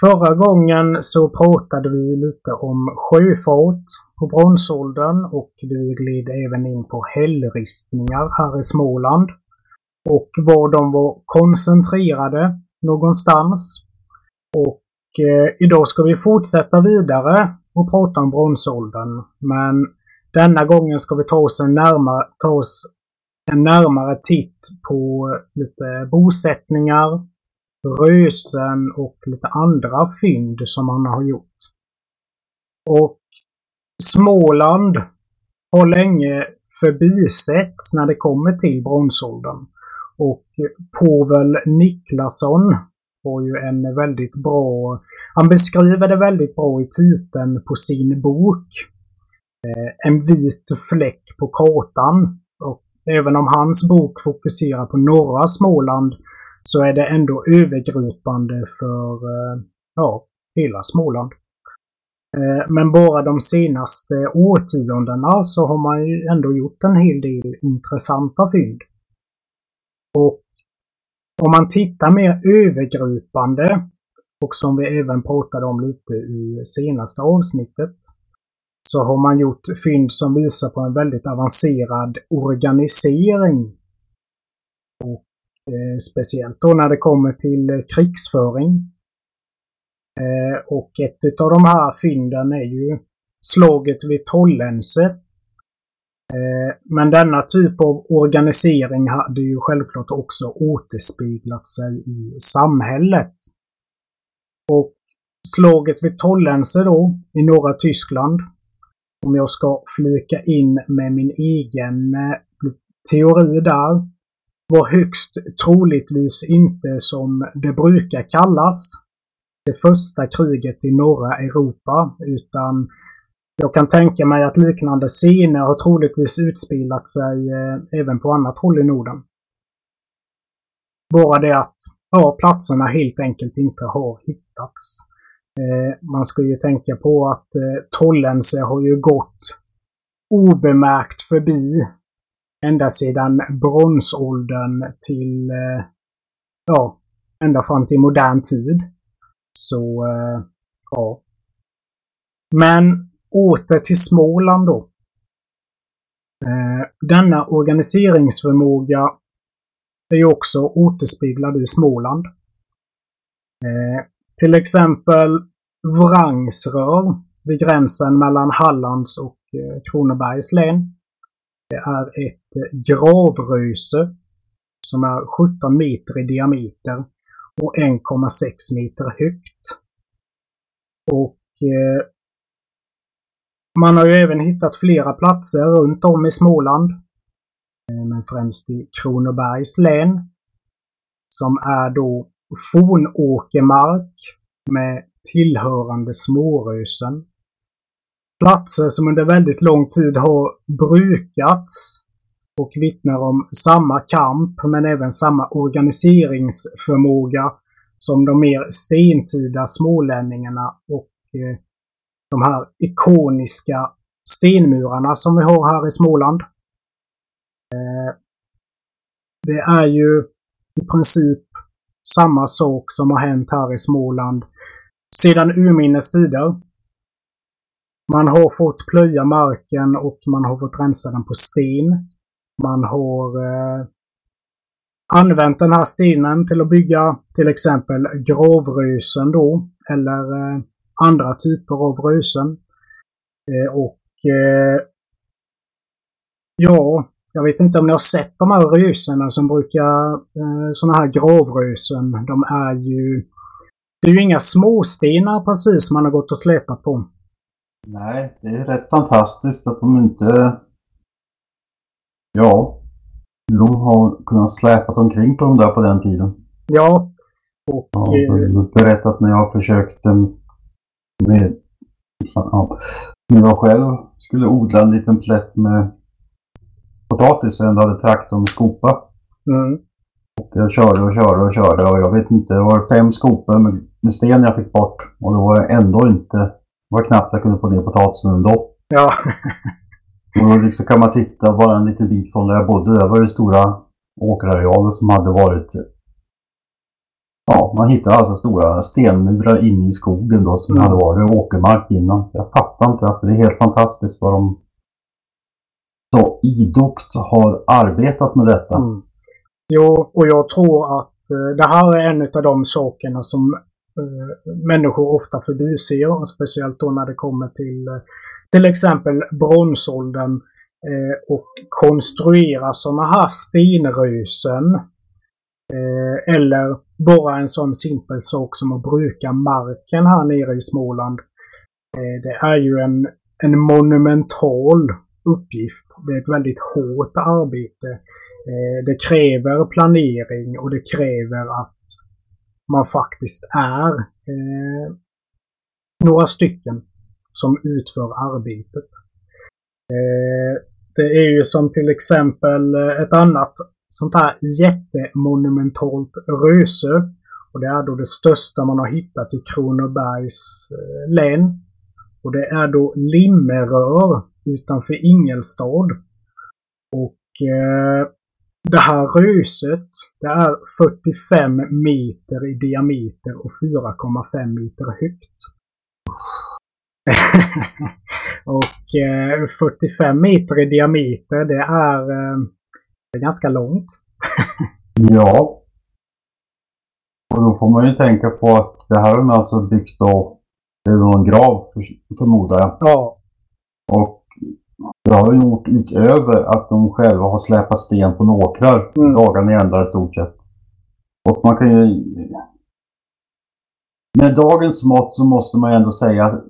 Förra gången så pratade vi lite om sjöfart på bronsåldern och vi gled även in på hällristningar här i Småland. Och var de var koncentrerade någonstans. Och eh, idag ska vi fortsätta vidare och prata om bronsåldern. Men denna gången ska vi ta oss en närmare, ta oss en närmare titt på lite bosättningar, rösen och lite andra fynd som man har gjort. Och Småland har länge förbisetts när det kommer till bronsåldern. Och Povel Niklasson var ju en väldigt bra... Han beskriver det väldigt bra i titeln på sin bok. Eh, en vit fläck på kartan. Och även om hans bok fokuserar på norra Småland så är det ändå övergripande för eh, ja, hela Småland. Eh, men bara de senaste årtiondena så har man ju ändå gjort en hel del intressanta fynd. Och om man tittar mer övergripande och som vi även pratade om lite i senaste avsnittet så har man gjort fynd som visar på en väldigt avancerad organisering. Och eh, Speciellt då när det kommer till eh, krigsföring. Eh, och ett av de här fynden är ju slaget vid Tollenset Eh, men denna typ av organisering hade ju självklart också återspeglat sig i samhället. Och slaget vid Tollense då, i norra Tyskland, om jag ska flika in med min egen eh, teori där, var högst troligtvis inte som det brukar kallas det första kriget i norra Europa, utan jag kan tänka mig att liknande scener har troligtvis utspelat sig eh, även på annat håll i Norden. Bara det att ja, platserna helt enkelt inte har hittats. Eh, man ska ju tänka på att eh, har ju gått obemärkt förbi ända sedan bronsåldern till, eh, ja, ända fram till modern tid. Så, eh, ja. Men åter till Småland då. Eh, denna organiseringsförmåga är ju också återspeglad i Småland. Eh, till exempel Vrangsrör vid gränsen mellan Hallands och eh, Kronobergs län. Det är ett gravröse som är 17 meter i diameter och 1,6 meter högt. Och eh, man har ju även hittat flera platser runt om i Småland. Eh, men främst i Kronobergs län. Som är då fornåkermark med tillhörande smårösen. Platser som under väldigt lång tid har brukats och vittnar om samma kamp men även samma organiseringsförmåga som de mer sentida smålänningarna och eh, de här ikoniska stenmurarna som vi har här i Småland. Eh, det är ju i princip samma sak som har hänt här i Småland sedan urminnes tider. Man har fått plöja marken och man har fått rensa den på sten. Man har eh, använt den här stenen till att bygga till exempel gravrösen då, eller eh, andra typer av rösen. Eh, och eh, ja, jag vet inte om ni har sett de här rösena som brukar, eh, sådana här gravrösen, de är ju, det är ju inga småstenar precis man har gått och släpat på. Nej, det är rätt fantastiskt att de inte... Ja, de har kunnat släpa omkring på dem där på den tiden. Ja. Och... Ja, jag har berättat när jag har försökt eh, med... Ja, när jag själv skulle odla en liten plätt med potatis och ändå hade traktorn med skopa. Mm. Och jag körde och körde och körde och jag vet inte, det var fem skopor med, med sten jag fick bort. Och det var ändå inte, det var knappt jag kunde få ner potatisen ändå. Ja. Och liksom kan man titta bara en liten bit från där jag bodde. Där var det stora åkerarealer som hade varit... Ja, man hittade alltså stora stenmurar inne i skogen då som Mm. hade varit åkermark innan. Jag fattar inte. Alltså det är helt fantastiskt vad de så idogt har arbetat med detta. Mm. Jo, och jag tror att eh, det här är en av de sakerna som eh, människor ofta förbiser, och speciellt då när det kommer till eh, till exempel bronsåldern eh, och konstruera sådana här stenrösen. Eh, eller bara en sån simpel sak som att bruka marken här nere i Småland. Eh, det är ju en, en monumental uppgift. Det är ett väldigt hårt arbete. Eh, det kräver planering och det kräver att man faktiskt är eh, några stycken som utför arbetet. Det är ju som till exempel ett annat sånt här jättemonumentalt röse. Och det är då det största man har hittat i Kronobergs eh, län. Och det är då Limmerör utanför Ingelstad. Och eh, det här röset, det är 45 meter i diameter och 4,5 meter högt. och eh, 45 meter i diameter, det är, eh, det är ganska långt. Ja. Och då får man ju tänka på att det här har de alltså byggt då, det är någon grav för- förmodar jag. Ja, Och det har de gjort utöver att de själva har släpat sten på åkrar Mm. dagarna i ända i stort sett. Och man kan ju... Med dagens mått så måste man ju ändå säga att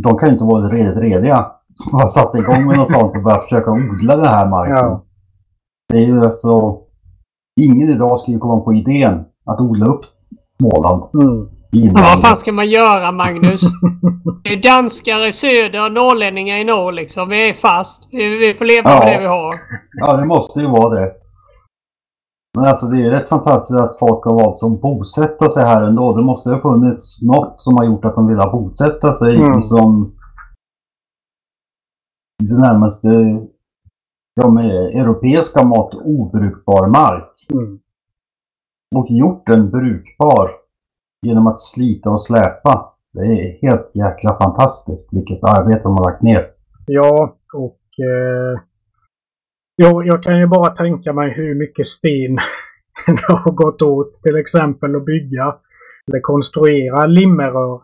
de kan ju inte vara redigt rediga som har satt igång med något sånt och börjat försöka odla den här marken. Ja. Det är ju alltså... Ingen idag skulle komma på idén att odla upp Småland. mm. vad fan ska man göra Magnus? Det är danskar i söder och norrlänningar i norr liksom. Vi är fast. Vi, vi får leva Ja. med det vi har. Ja, det måste ju vara det. Men alltså det är rätt fantastiskt att folk har valt att bosätta sig här ändå. Det måste ju ha funnits något som har gjort att de vill ha bosätta sig Mm. i som det närmaste ja, med europeiska mått obrukbar mark. Mm. Och gjort den brukbar genom att slita och släpa. Det är helt jäkla fantastiskt vilket arbete de har lagt ner. Ja, och eh, jo, jag kan ju bara tänka mig hur mycket sten det har gått åt till exempel att bygga eller konstruera limmerör.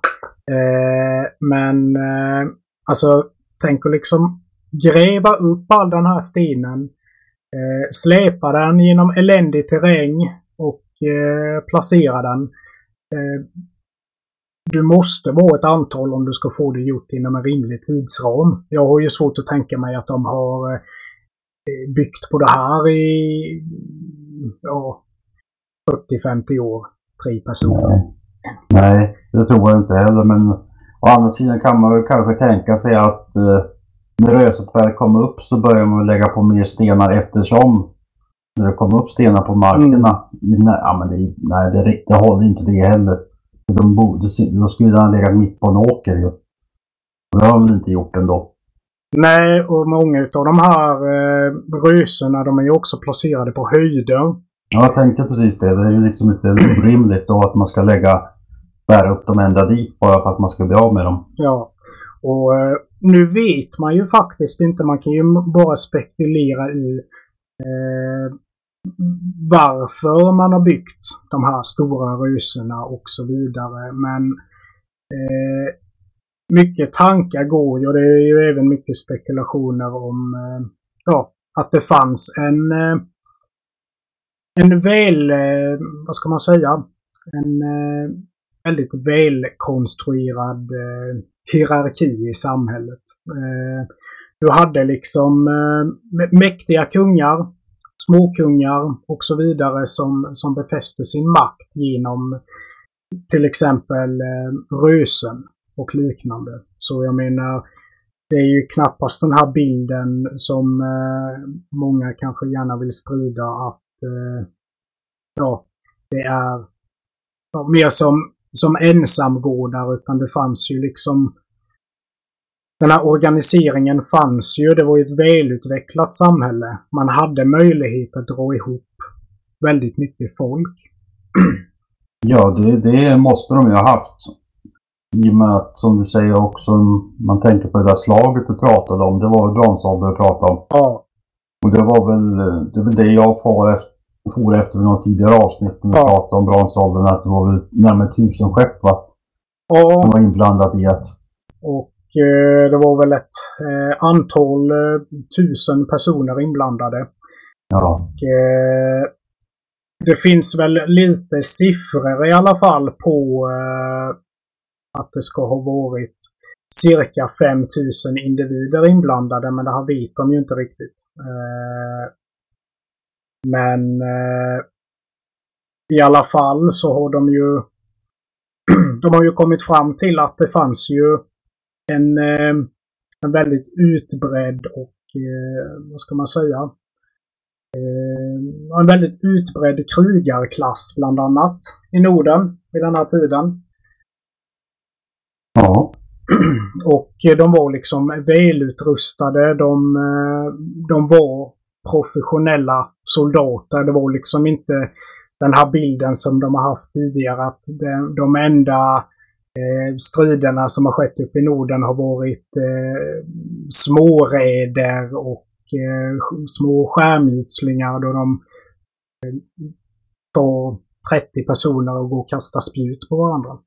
Eh, men eh, alltså, tänk att liksom gräva upp all den här stenen, eh, släpa den genom eländig terräng och eh, placera den. Eh, du måste vara ett antal om du ska få det gjort inom en rimlig tidsram. Jag har ju svårt att tänka mig att de har eh, byggt på det här i ja, 40-50 år. Tre personer. Nej. Nej, det tror jag inte heller. Men å andra sidan kan man väl kanske tänka sig att eh, när röset väl kommer upp så börjar man lägga på mer stenar eftersom. När det kommer upp stenar på markerna. Nej, ja, men det, nej det, det håller inte det heller. De borde, då skulle den ha legat mitt på en åker ju. Det har de inte gjort ändå. Nej, och många av de här eh, rösena de är ju också placerade på höjder. Ja, jag tänkte precis det. Det är ju liksom inte orimligt då att man ska lägga, bära upp dem ända dit bara för att man ska bli av med dem. Ja. Och eh, nu vet man ju faktiskt inte. Man kan ju bara spekulera i eh, varför man har byggt de här stora ruserna och så vidare. Men eh, mycket tankar går ju och det är ju även mycket spekulationer om eh, ja, att det fanns en eh, en väl, eh, vad ska man säga, en eh, väldigt välkonstruerad eh, hierarki i samhället. Eh, du hade liksom eh, mäktiga kungar, småkungar och så vidare som, som befäste sin makt genom till exempel eh, rösen och liknande. Så jag menar, det är ju knappast den här bilden som många kanske gärna vill sprida att ja, det är mer som, som ensamgårdar utan det fanns ju liksom den här organiseringen fanns ju. Det var ju ett välutvecklat samhälle. Man hade möjlighet att dra ihop väldigt mycket folk. Ja, det, det måste de ju ha haft. I och med att, som du säger också, man tänker på det där slaget du pratade om. Det var väl bronsåldern du pratade om. Ja, Och det var väl det, väl det jag får efter, for efter några tidigare avsnitt när vi Ja. pratade om bronsåldern. Att det var väl närmare tusen skepp va? ja Som var inblandat i att... och eh, det var väl ett eh, antal eh, tusen personer inblandade. Ja, Och, eh, det finns väl lite siffror i alla fall på eh, att det ska ha varit cirka 5000 individer inblandade, men det här vet de ju inte riktigt. Eh, men eh, i alla fall så har de ju de har ju kommit fram till att det fanns ju en, eh, en väldigt utbredd och, eh, vad ska man säga, eh, en väldigt utbredd krigarklass bland annat i Norden vid den här tiden. ja, Och de var liksom välutrustade. De, de var professionella soldater. Det var liksom inte den här bilden som de har haft tidigare att de, de enda eh, striderna som har skett uppe i Norden har varit eh, småräder och eh, små skärmytslingar då de eh, tar 30 personer och går och kastar spjut på varandra.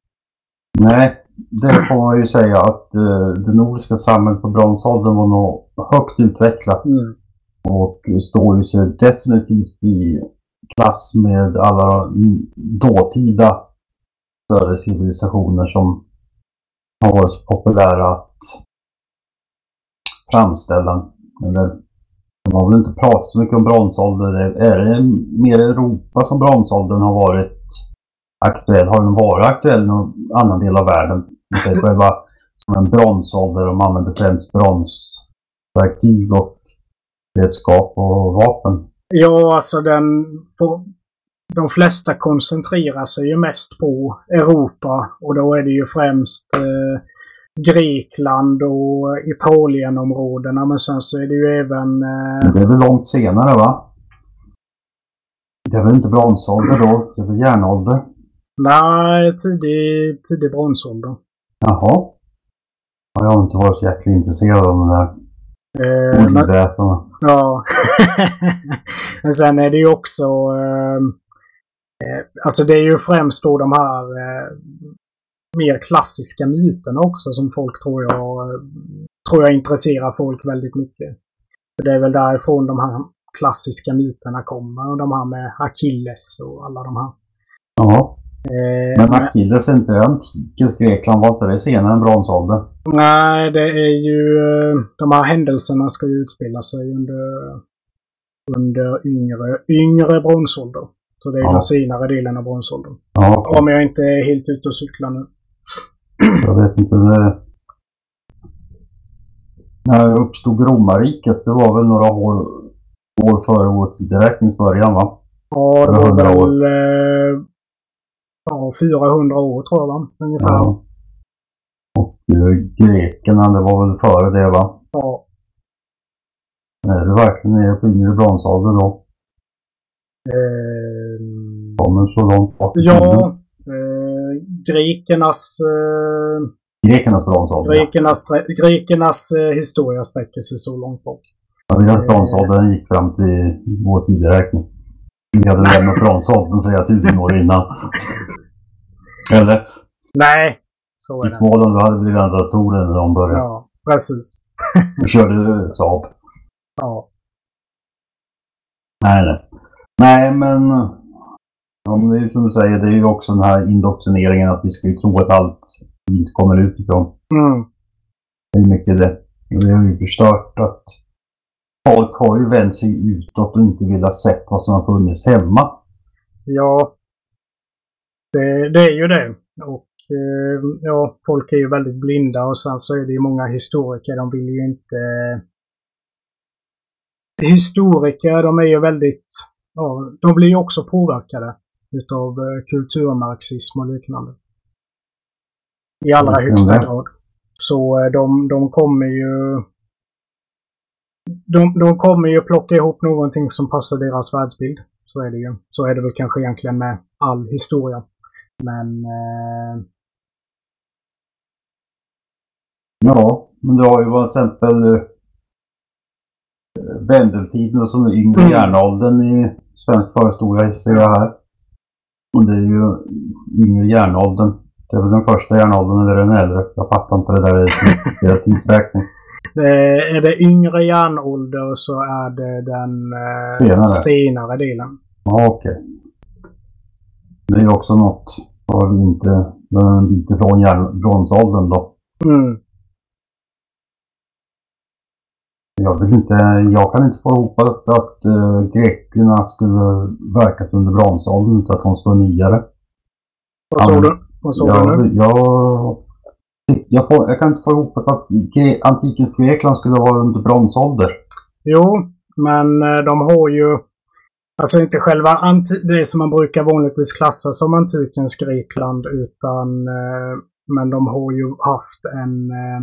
nej, det får man ju säga att eh, det nordiska samhället på bronsåldern var nog högt utvecklat. Mm. Och står ju sig definitivt i klass med alla dåtida större civilisationer som har varit så populära att framställa. Eller, de har väl inte pratat så mycket om bronsåldern. Är det mer Europa som bronsåldern har varit aktuell? Har den varit aktuell i någon annan del av världen? Själva som en bronsålder. De använder främst bronsverktyg och redskap och vapen. Ja, alltså den... Får, de flesta koncentrerar sig ju mest på Europa och då är det ju främst eh, Grekland och Italienområdena men sen så är det ju även... Eh, det är väl långt senare va? Det är väl inte bronsålder då? Det är väl järnålder? nej, tidig, tidig bronsålder. Jaha. Ja, Jag har inte varit så jäkla intresserad av de där Eh, men, oljevätarna. Ja. Men sen är det ju också... Eh, eh, alltså det är ju främst då de här eh, mer klassiska myterna också som folk tror jag, tror jag intresserar folk väldigt mycket. För det är väl därifrån de här klassiska myterna kommer. Och de här med Achilles och alla de här. Ja. Eh, Men Achilles är inte antikens Grekland. Var inte det senare än bronsåldern? Nej, det är ju... eh, De här händelserna ska ju utspela sig under, under yngre, yngre bronsålder. Så det är Ja. den senare delen av bronsåldern. Ja, okej. Om jag inte är helt ute och cyklar nu. Jag vet inte. Det... När uppstod romarriket? Det var väl några år, år före vår tideräknings början va? Ja, det var 100 år. väl... eh, Ja, 400 år tror jag va? Ungefär. Ja. Ja. Och eh, grekerna, det var väl före det va? Är det verkligen nere på yngre bronsålder då? Eh, Kommer så långt tiden. ja. Eh, grekernas... Eh, Grekernas bronsålder. grekernas, grekernas eh, historia sträcker sig så långt bak. Ja, deras bronsålder gick fram till vår tideräkning. Vi hade lämnat bronsåldern säger jag tusen år innan. Eller? Nej, så är I det. Småland då hade vi redan datorer när de började. Ja, precis. Vi körde Saab. Ja. Nej, nej. Nej, men... Ja, men det är ju som du säger, det är ju också den här indoktrineringen att vi ska ju tro att allt inte kommer utifrån. Mm. Det är mycket det. Vi har ju förstört att folk har ju vänt sig utåt och inte velat se vad som har funnits hemma. Ja. Det, det är ju det. Och eh, ja, folk är ju väldigt blinda och sen så är det ju många historiker, de vill ju inte... Historiker, de är ju väldigt... Ja, de blir ju också påverkade utav eh, kulturmarxism och liknande. I allra högsta grad. Så eh, de, de kommer ju... De, de kommer ju plocka ihop någonting som passar deras världsbild. Så är det ju. Så är det väl kanske egentligen med all historia. Men... Eh, Ja, men du har ju till exempel eh, Vendeltiden och så den yngre Mm. järnåldern i svensk förhistoria ser jag här. Och det är ju yngre järnåldern. Det är väl den första järnåldern eller den äldre. Jag fattar inte det där i deras tidsräkning. eh, är det yngre järnålder så är det den eh, Senare. senare delen. Ja, okej. Det är också något. Vi inte en bit ifrån bronsåldern då. Mm. Jag vill inte, jag kan inte få ihop att, att uh, grekerna skulle verkat under bronsåldern utan att de vara nyare. Vad Ja, du? Vad såg du nu? jag, jag, får, jag kan inte få ihop att antikens Grekland skulle vara under bronsålder. Jo, men eh, de har ju... Alltså inte själva anti- det som man brukar vanligtvis klassa som antikens Grekland utan... Eh, men de har ju haft en... Eh,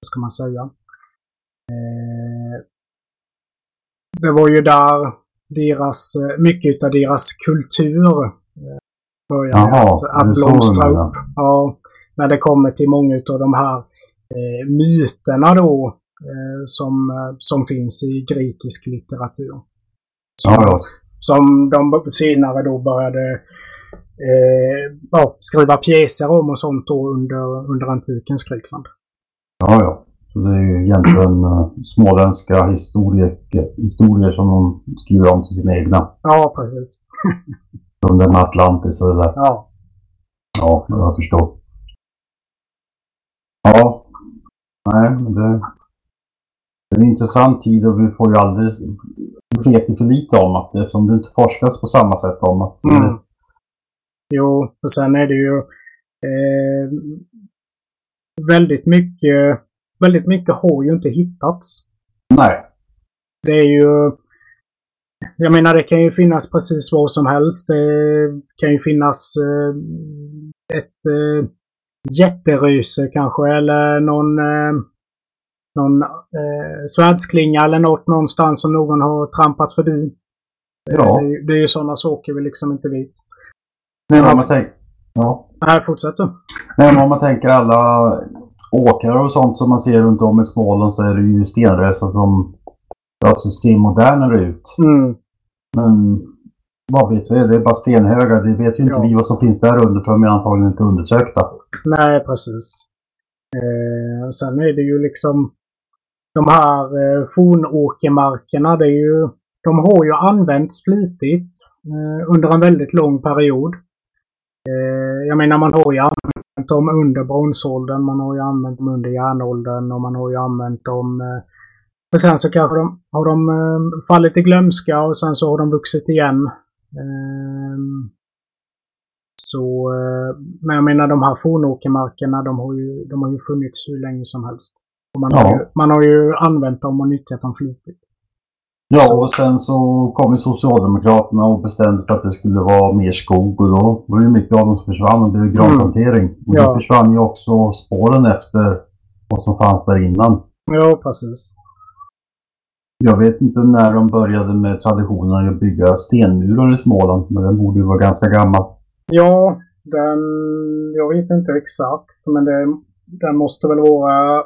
vad ska man säga? Det var ju där deras... Mycket av deras kultur började Jaha, att, att blomstra upp. Ja, när det kommer till många av de här eh, myterna då eh, som, eh, som finns i grekisk litteratur. Som, Ja, som de senare då började eh, ja, skriva pjäser om och sånt då under, under antikens Grekland. Ja, ja. Så det är ju egentligen uh, småländska historier, historier som de skriver om till sina egna. Ja, precis. Som det med Atlantis och det där. Ja. Ja, jag förstår. Ja. Nej, det... Det är en intressant tid och vi får ju aldrig... Vet för lite om att det eftersom det inte forskas på samma sätt om att... Mm. Jo, och sen är det ju eh, väldigt mycket väldigt mycket har ju inte hittats. Nej. Det är ju... Jag menar, det kan ju finnas precis vad som helst. Det kan ju finnas eh, ett jätteryse kanske, eller någon, eh, någon eh, svärdsklinga eller något någonstans som någon har trampat förbi. Ja. Det, är- det är ju sådana saker vi liksom inte vet. Men om man tänker... Ja. Nej, fortsätt du. Men om man tänker alla åkrar och sånt som man ser runt om i Småland så är det ju stenrösa som alltså, ser modernare ut. Mm. Men vad vet vi? Det är bara stenhögar. Det vet ju inte Ja. vi vad som finns där under för de är antagligen inte undersökta. Nej, precis. Eh, och sen är det ju liksom de här eh, fornåkermarkerna, det är ju, de har ju använts flitigt eh, under en väldigt lång period. Eh, jag menar, man har ju använt dem under bronsåldern, man har ju använt dem under järnåldern och man har ju använt dem eh, men sen så kanske de, har de eh, fallit i glömska och sen så har de vuxit igen. Ehm, så, eh, men jag menar de här fornåkermarkerna, de har ju, de har ju funnits hur länge som helst. Och man, har Ja. ju, man har ju använt dem och nyttjat dem flitigt. Ja, och sen så kom ju Socialdemokraterna och bestämde för att det skulle vara mer skog och då var det ju mycket av dem som försvann och det blev granplantering. Och Ja. då försvann ju också spåren efter vad som fanns där innan. Ja, precis. Jag vet inte när de började med traditionen att bygga stenmurar i Småland, men den borde ju vara ganska gammal. Ja, den... Jag vet inte exakt, men det, den måste väl vara...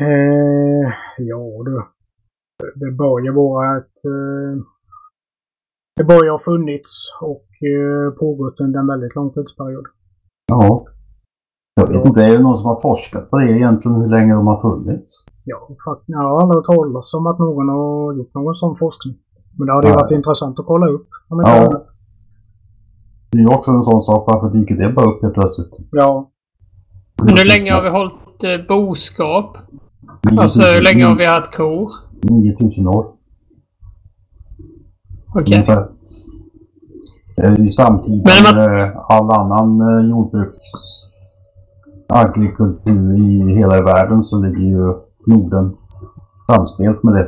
Eh, ja du. Det bör ju vara ett... Eh, det bör ju ha funnits och eh, pågått under en väldigt lång tidsperiod. Ja. Vet inte, är det någon som har forskat på det egentligen, hur länge de har funnits? Ja, fakt- jag har aldrig hört talas om att någon har gjort någon sån forskning. Men det hade ju varit intressant att kolla upp. Om inte Ja. annat. Det är ju också en sån sak, varför dyker det bara upp helt plötsligt? ja. Men hur länge har vi hållit eh, boskap? 9000 Alltså hur länge har vi haft kor? 9000 år. Okej. Ungefär. Det är ju samtidigt Men med all annan eh, jordbruks agrikultur i hela världen så ligger ju Norden samspelt med det.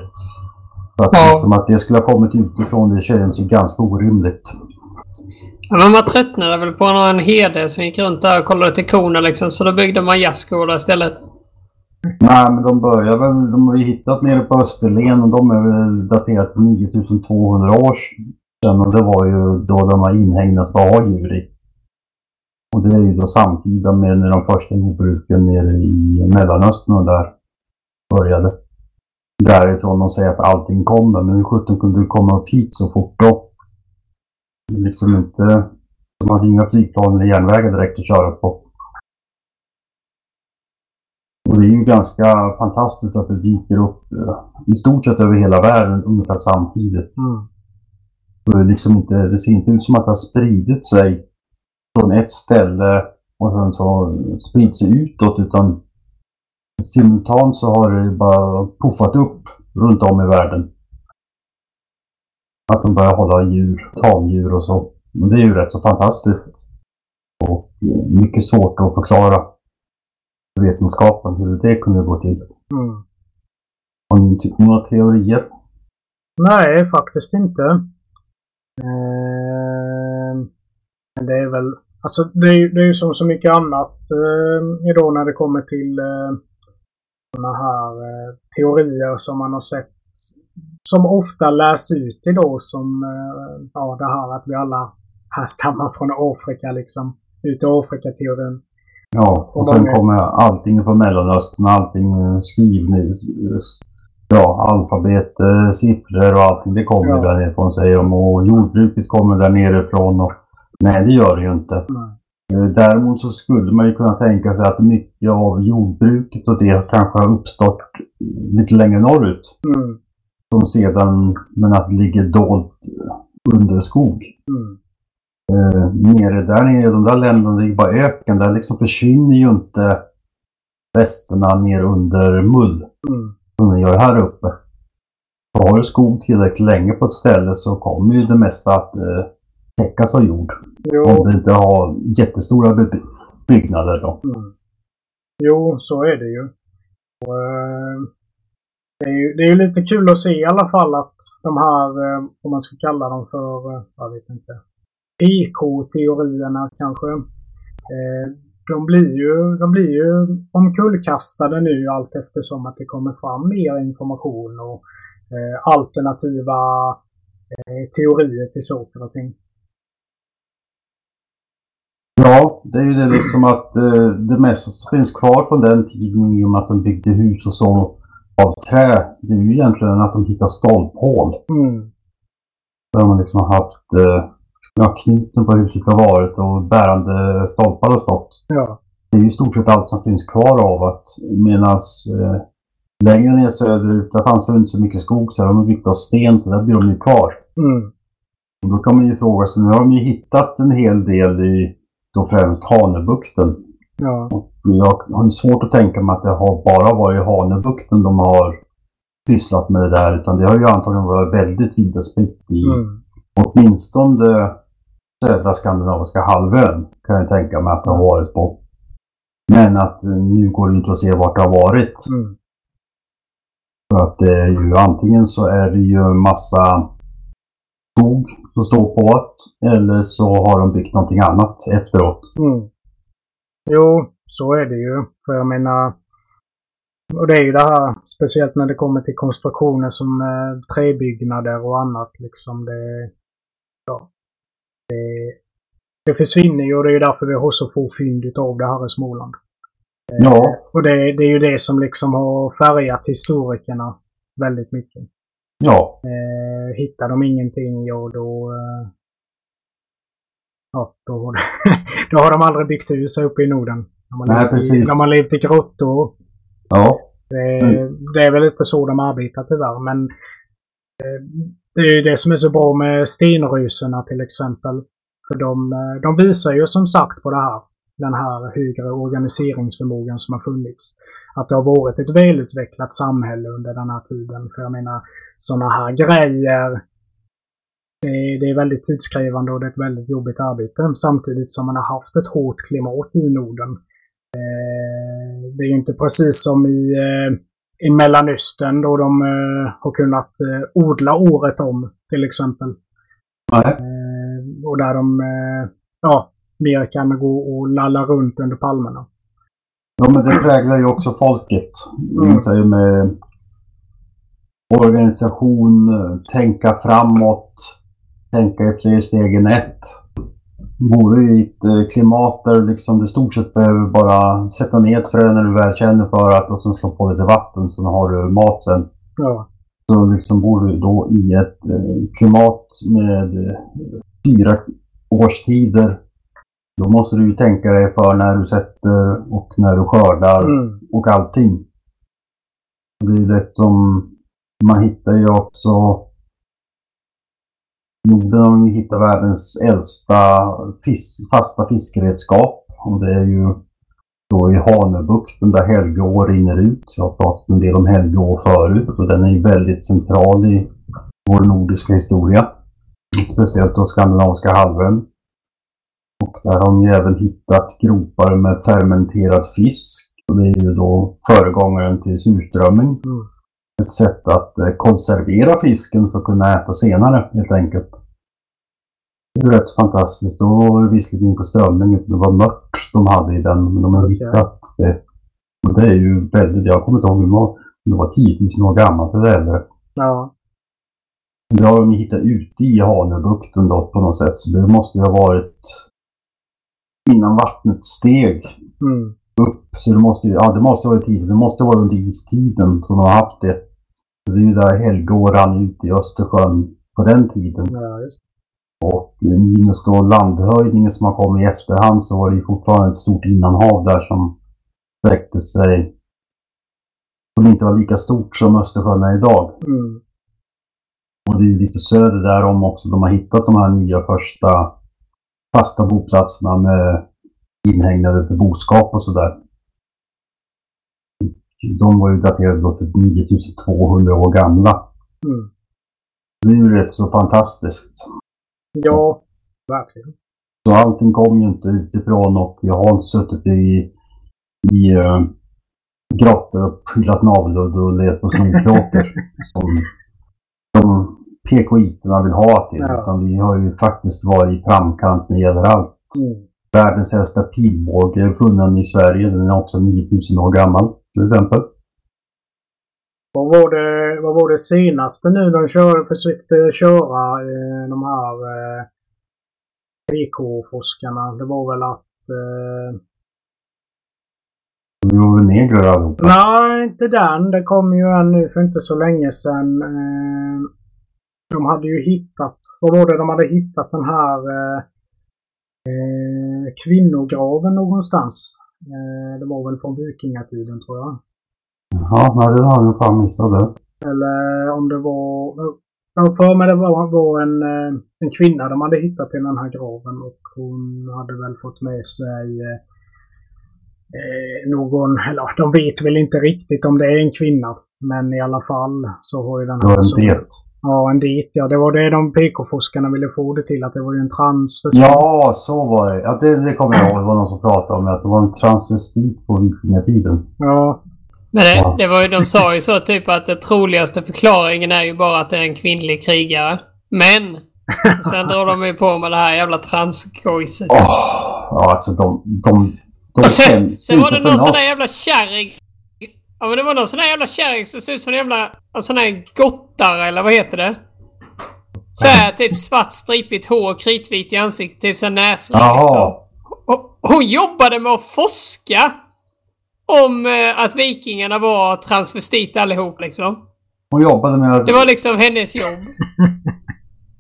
Så att, Ja. liksom att det skulle ha kommit utifrån det känns ju ganska orimligt. Men man tröttnade väl på någon herde som gick runt där och kollade till korna liksom. Så då byggde man gästgårdar istället. Nej, men de börjar väl... De har ju hittat nere på Österlen och de är väl daterat på 9200 år sedan. Och det var ju då de har inhägnat för att ha djur i. Och det är ju då samtida med när de första jordbruken nere i Mellanöstern och där började. Därifrån de säger att allting kommer, men hur sjutton kunde det komma upp hit så fort då? Liksom inte... De hade inga flygplan eller järnvägar direkt att köra på. Och det är ju ganska fantastiskt att det dyker upp eh, i stort sett över hela världen ungefär samtidigt. Mm. Det, liksom inte, det ser inte ut som att det har spridit sig från ett ställe och sen så spritt sig utåt utan simultant så har det bara puffat upp runt om i världen. Att de börjar hålla djur, tamdjur och så. Men det är ju rätt så fantastiskt. Och mycket svårt att förklara för vetenskapen hur det kunde gå till. Mm. Har ni typ några teorier? Nej, faktiskt inte. Eh, men det är väl... Alltså det är, ju- det är som så mycket annat eh, idag när det kommer till eh, sådana här eh, teorier som man har sett. Som ofta läs ut idag som eh, ja, det här att vi alla härstammar från Afrika liksom. Ut i Afrika-teorin. Ja, och Och sen många- kommer allting från Mellanöstern, allting skrivning, ja, alfabet, siffror och allting, det kommer Ja. där nerifrån säger de. Och jordbruket kommer där nerifrån och nej, det gör det ju inte. Eh, Däremot så skulle man ju kunna tänka sig att mycket av jordbruket och det kanske har uppstått lite längre norrut. Mm, Som sedan, men att det ligger dolt under skog. mm, Eh, nere där nere, de där länderna, det är bara öken. Där liksom försvinner ju inte resterna ner under mull mm. som den gör här uppe. Har du skog tillräckligt länge på ett ställe så kommer ju det mesta att eh, täckas av jord. Jo, Om du inte har jättestora by- byggnader då. Mm. Jo, så är det ju. Och, eh, det, är ju det är lite kul att se i alla fall att de här, eh, om man ska kalla dem för, eh, jag vet inte, IK-teorierna kanske. Eh, de blir ju, de blir ju omkullkastade nu allt eftersom att det kommer fram mer information och eh, alternativa eh, teorier till saker och ting. Ja, det är ju det liksom att eh, det mesta som finns kvar från den tiden i och med att de byggde hus och så av trä, det är ju egentligen att de hittar stolphål. Mm. Där man liksom har haft eh, ja, knuten på huset har varit och bärande stolpar har stått. Ja. Det är ju i stort sett allt som finns kvar av att medans eh, längre ner söderut, där fanns det inte så mycket skog så de har byggt av sten så där blir de ju kvar. Mm. Och då kan man ju fråga sig, nu har de ju hittat en hel del i då främst Hanöbukten. Ja. Och jag har svårt att tänka mig att det har bara varit i Hanöbukten de har pysslat med det där utan det har ju antagligen varit väldigt vida spritt i Mm. åtminstone södra skandinaviska halvön kan jag tänka mig att det har varit på. Men att eh, nu går det inte att se vart det har varit. Mm. För att det är ju antingen så är det ju massa som står på det eller så har de byggt någonting annat efteråt. Mm. Jo, så är det ju. För jag menar, och det är ju det här, speciellt när det kommer till konstruktioner som eh, träbyggnader och annat liksom. Det, ja, det, det försvinner ju och det är ju därför vi har så få fynd utav det här i Småland. Ja, Och det, det är ju det som liksom har färgat historikerna väldigt mycket. Ja, Eh, hittar de ingenting, ja då... Eh, ja, då, då har de aldrig byggt hus här uppe i Norden. De har, Nej, precis. de har levt i grottor. ja. Det, Mm. det är väl inte så de arbetar tyvärr, men eh, det är ju det som är så bra med stenryserna till exempel. För de, eh, de visar ju som sagt på det här, den här högre organiseringsförmågan som har funnits. Att det har varit ett välutvecklat samhälle under den här tiden. För jag menar, sådana här grejer, det, det är väldigt tidskrävande och det är ett väldigt jobbigt arbete. Samtidigt som man har haft ett hårt klimat i Norden. Eh, det är ju inte precis som i, eh, i Mellanöstern då de eh, har kunnat eh, odla året om till exempel. Eh, och och där de eh, ja, mer kan gå och lalla runt under palmerna. Ja, men det präglar ju också folket. Mm. Man säger med organisation, tänka framåt, tänka i fler steg än ett. Bor du i ett eh, klimat där du liksom du stort sett behöver bara sätta ner ett frö när du väl känner för att och sen slå på lite vatten så har du mat sen. Ja. Så liksom bor du då i ett eh, klimat med eh, fyra årstider. Då måste du ju tänka dig för när du sätter och när du skördar Mm. och allting. Det är lätt som man hittar ju också Norden har man hittat världens äldsta fisk, fasta fiskeredskap. Och det är ju då i Hanöbukten där Helgeå rinner ut. Jag har pratat en del om Helgeå förut och den är ju väldigt central i vår nordiska historia. Speciellt då skandinaviska halvön. Och där har de ju även hittat gropar med fermenterad fisk. Och det är ju då föregångaren till surströmming. Mm. Ett sätt att eh, konservera fisken för att kunna äta senare helt enkelt. Det är rätt fantastiskt. Då var det visserligen inte strömming utan det var mört de hade i den. Men de har hittat det. Och det är ju väldigt, jag kommer inte ihåg hur var. Det var 10 000 år gammalt eller äldre. Ja. Det har de hittat ute i Hanöbukten då på något sätt. Så det måste ju ha varit innan vattnet steg Mm. Upp. Så det måste ju, ja det måste vara tiden. Det måste vara under istiden som de har haft det. Så det är ju där Helgå rann ut i Östersjön på den tiden. ja. Och minus då landhöjningen som har kommit i efterhand så var det ju fortfarande ett stort innanhav där som sträckte sig som inte var lika stort som Östersjön är idag. Mm. Och det är ju lite söder därom också de har hittat de här nya första fasta boplatserna med inhägnader för boskap och sådär. De var ju daterade då till 9200 år gamla. Mm. Det är ju rätt så fantastiskt. Ja, verkligen. Så allting kom ju inte utifrån och jag har suttit i, i uh, grottor och pillat navelludd och letat på snorkråkor som de PKI-terna vill ha till. Ja. Utan vi har ju faktiskt varit i framkant när det gäller allt. Mm. Världens äldsta pilbåge funnen i Sverige. Den är också 9000 år gammal till exempel. Vad var det, vad var det senaste nu de kör, försökte köra eh, de här eh, PK-forskarna? Det var väl att... Eh, Vi var väl negrer allihopa. nej, inte den. Det kom ju en nu för inte så länge sedan. Eh, de hade ju hittat... Vad var det de hade hittat den här eh, kvinnograven någonstans? Eh, det var väl från vikingatiden tror jag. Ja, nej, det har jag fan missat det. Eller om det var... Jag för mig det var, var en, eh, en kvinna de hade hittat i den här graven och hon hade väl fått med sig eh, eh, någon, eller de vet väl inte riktigt om det är en kvinna. Men i alla fall så har ju den Det var här... en det. Ja, en dit ja. Det var det de PK-forskarna ville få det till, att det var ju en transperson. Ja, så var det. Ja, det, det kommer jag ihåg. Det var någon som pratade om att det var en transvestit på vikingatiden. Ja, Men det, Ja. det var ju, de sa ju så typ att den troligaste förklaringen är ju bara att det är en kvinnlig krigare. Men! Sen drar de ju på med det här jävla transgojset. Åh, ja, alltså de... de, de sen, sen var det någon sån där jävla kärring. Ja men det var någon sån där jävla kärring som såg ut som en jävla... En sån där gottare eller vad heter det? Så här, typ svart stripigt hår, kritvit i ansiktet, typ sån näsring liksom. Och Hon jobbade med att forska om eh, att vikingarna var transvestit allihop liksom. Hon jobbade med att... Det var liksom hennes jobb.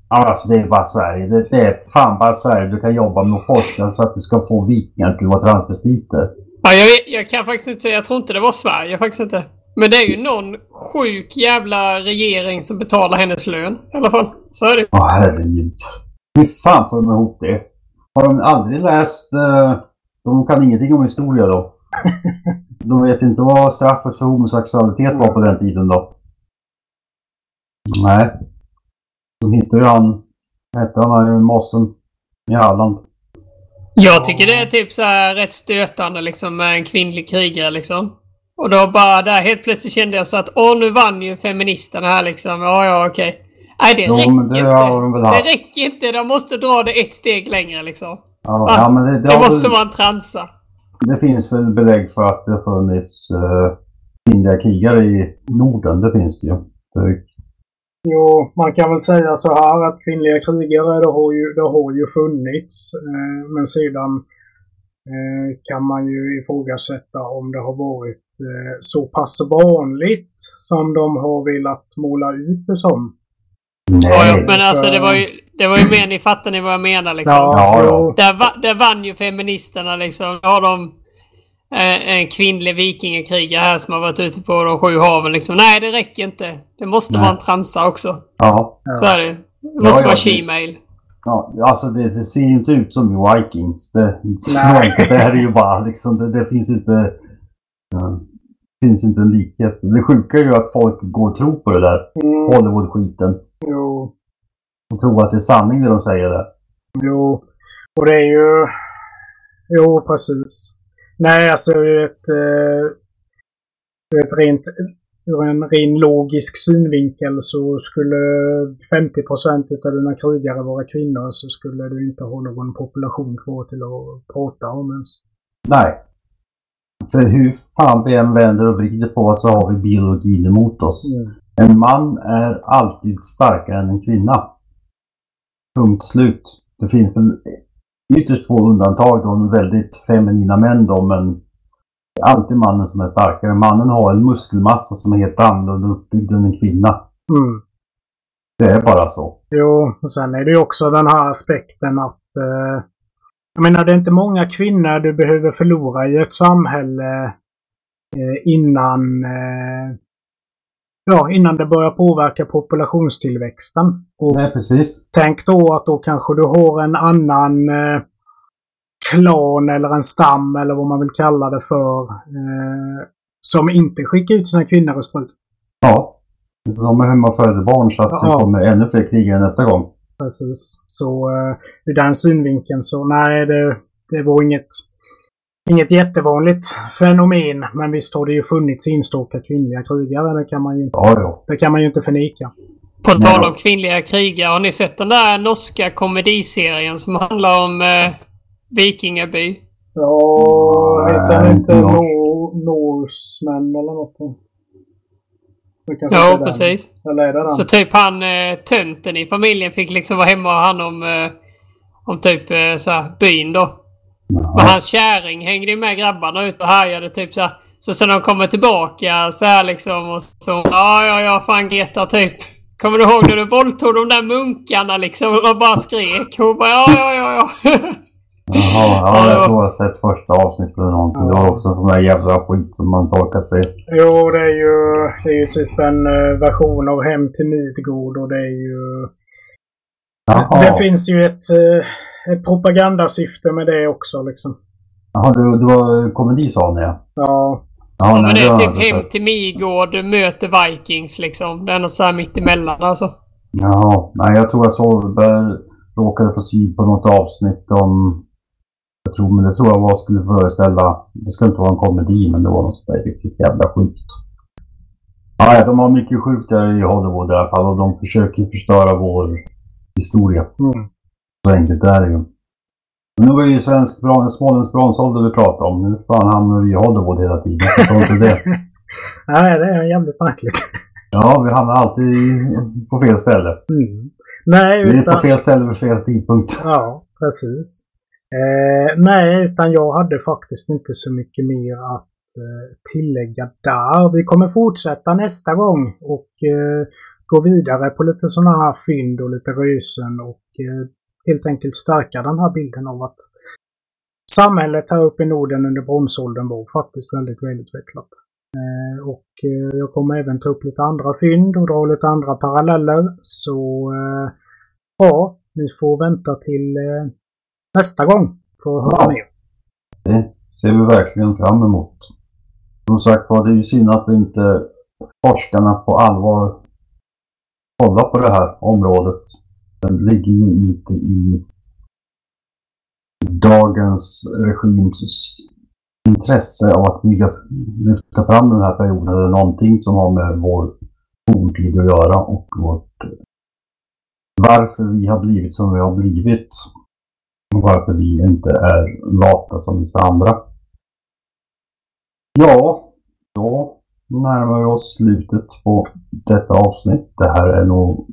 Ja, alltså det är bara Sverige. Det, det är fan bara Sverige. Du kan jobba med att forska så att du ska få vikingar till att vara transvestiter. Ja, jag, vet- jag kan faktiskt inte säga. Jag tror inte det var Sverige faktiskt inte. Men det är ju någon sjuk jävla regering som betalar hennes lön. I alla fall. Så är det. Ja, herregud. Hur fan får de ihop det? Har de aldrig läst... Eh, de kan ingenting om historia då? de vet inte vad straffet för homosexualitet var på den tiden då? Nej. De hittade ju han... Vad hette han? Mossen i Halland. Jag tycker det är typ så här rätt stötande liksom med en kvinnlig krigare liksom. Och då bara där helt plötsligt kände jag så att åh nu vann ju feministerna här liksom. Ja ja okej. Nej, det Jo, räcker det inte. de Det räcker inte. De måste dra det ett steg längre liksom. Ja, ja, men det, det, Det måste vara en transa. det finns väl belägg för att det funnits uh, kvinnliga krigare i Norden. Det finns det ju. Jo, man kan väl säga så här att kvinnliga krigare, det har ju, det har ju funnits. Eh, men sedan eh, kan man ju ifrågasätta om det har varit eh, så pass vanligt som de har velat måla ut det som. Nej. men alltså det var ju, det var ju mer, ni fattar ni vad jag menar liksom. Ja, ja. Där, va, där vann ju feministerna liksom. Då har de en kvinnlig vikingakrigare här som har varit ute på de sju haven liksom. Nej, det räcker inte. Det måste Nej. vara en transa också. Ja, Så är det. Det måste ja, vara she-mail. ja, alltså det, det ser ju inte ut som i Vikings. Det, så enkelt är det ju bara. Liksom, det, det finns inte... Ja, det finns inte en likhet. Det sjuka är ju att folk går och tror på det där Mm, Hollywood-skiten. jo, Och tror att det är sanning det de säger där. jo. Och det är ju... Jo, precis. Nej, alltså ur ett, eh, ur ett rent ur en ren logisk synvinkel så skulle 50% av dina krigare vara kvinnor så skulle du inte ha någon population kvar till att prata om ens. Nej. För hur fan vi än vänder och vrider på så har vi biologin emot oss. En man är alltid starkare än en kvinna. Punkt slut. Det finns väl ytterst få undantag med väldigt feminina män då, men det är alltid mannen som är starkare. Mannen har en muskelmassa som är helt annorlunda uppbyggd än en kvinna. Mm. Det är bara så. Jo, och sen är det ju också den här aspekten att eh, jag menar, det är inte många kvinnor du behöver förlora i ett samhälle eh, innan eh, ja, innan det börjar påverka populationstillväxten. Och Nej, precis. tänk då att då kanske du har en annan eh, klan eller en stam eller vad man vill kalla det för eh, som inte skickar ut sina kvinnor i strid. Ja. De är hemma och föder barn så att det Ja. kommer ännu fler krigare nästa gång. Precis. Så uh, ur den synvinkeln så nej, det, det var inget, inget jättevanligt fenomen. Men visst har det ju funnits enstaka kvinnliga krigare. Det kan man ju, inte- Ja, ja. det kan man ju inte förneka. På tal om kvinnliga krigare. Har ni sett den där norska komediserien som handlar om eh, Vikingaby? Ja, heter den inte ja. Nor- Norsemen eller något? Ja, precis. Så typ han eh, tönten i familjen fick liksom vara hemma och ha hand om, eh, om typ eh, så här, byn då. Men hans kärring hängde ju med grabbarna ut och härjade typ så här. Så sen de kommer tillbaka så här liksom och så ja ja ja fan Greta typ. Kommer du ihåg när du våldtog de där munkarna liksom och bara skrek? Hon bara ja ja ja ja. Jaha, ja, Ja, jag det tror jag har sett första avsnittet eller någonting. Det var också sån där jävla skit som man tolkar sig. Jo, det är ju, det är ju typ en eh, version av Hem till Midgård och det är ju... Jaha, Det finns ju ett, eh, ett propagandasyfte med det också liksom. Jaha du, du var komedi sa ni ja. Ja, Ja, men det är typ aldrig hem till Midgård möter Vikings liksom. Det är något så här mittemellan alltså. Jaha, nej jag tror jag såg, där råkade få syn på något avsnitt om jag tror, men det tror jag var skulle föreställa, det skulle inte vara en komedi men det var något sådär riktigt jävla sjukt. Ja, ja, de har mycket sjukt där i Hollywood i alla fall och de försöker förstöra vår historia. Mm. Så enkelt är det ju. Men nu var det ju svensk bron- Småländsk bronsålder vi pratade om. Nu fan hamnar vi i Hollywood hela tiden. Jag förstår inte det. nej det är jävligt märkligt. Ja, vi hamnar alltid på fel ställe. Mm. Nej, Vi är utan... på fel ställe vid fel tidpunkt. Ja, precis. Eh, nej, utan jag hade faktiskt inte så mycket mer att eh, tillägga där. Vi kommer fortsätta nästa gång och eh, gå vidare på lite sådana här fynd och lite rösen och eh, helt enkelt stärka den här bilden av att samhället här uppe i Norden under bronsåldern var faktiskt väldigt välutvecklat. Eh, och eh, jag kommer även ta upp lite andra fynd och dra lite andra paralleller. Så eh, ja, ni får vänta till nästa gång för att höra mer. Det ser vi verkligen fram emot. Som sagt var, det är ju synd att inte forskarna på allvar kollar på det här området. Den ligger ju inte i dagens regims intresse av att bygga, lyfta fram den här perioden eller någonting som har med vår forntid att göra och vårt varför vi har blivit som vi har blivit. Och varför vi inte är lata som vissa andra. Ja, då närmar vi oss slutet på detta avsnitt. Det här är nog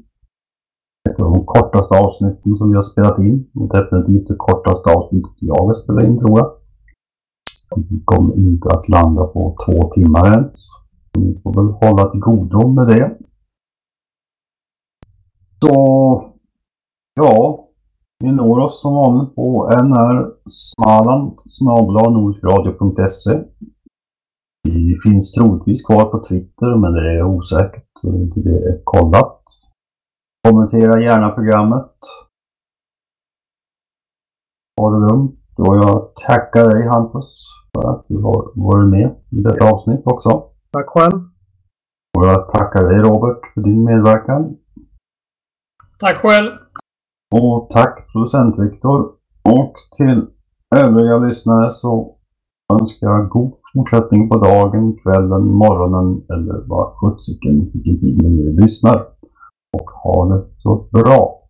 ett av de kortaste avsnitten som vi har spelat in. Och definitivt det kortaste avsnittet jag har spelat in tror jag. Vi kommer inte att landa på två timmar ens. Vi får väl hålla till godo med det. Så, ja. Ni når oss som vanligt på nrsmaland nordikradio.se Vi finns troligtvis kvar på Twitter men det är osäkert. Det är kollat. Kommentera gärna programmet. Ha det lugnt. Och jag tackar dig Hampus för att du har varit med i detta avsnitt också. Tack själv. Och jag tackar dig Robert för din medverkan. Tack själv. Och tack producent Viktor. Och till övriga lyssnare så önskar jag god fortsättning på dagen, kvällen, morgonen eller vad sjuttsiken vilken tid ni lyssnar. Och ha det så bra.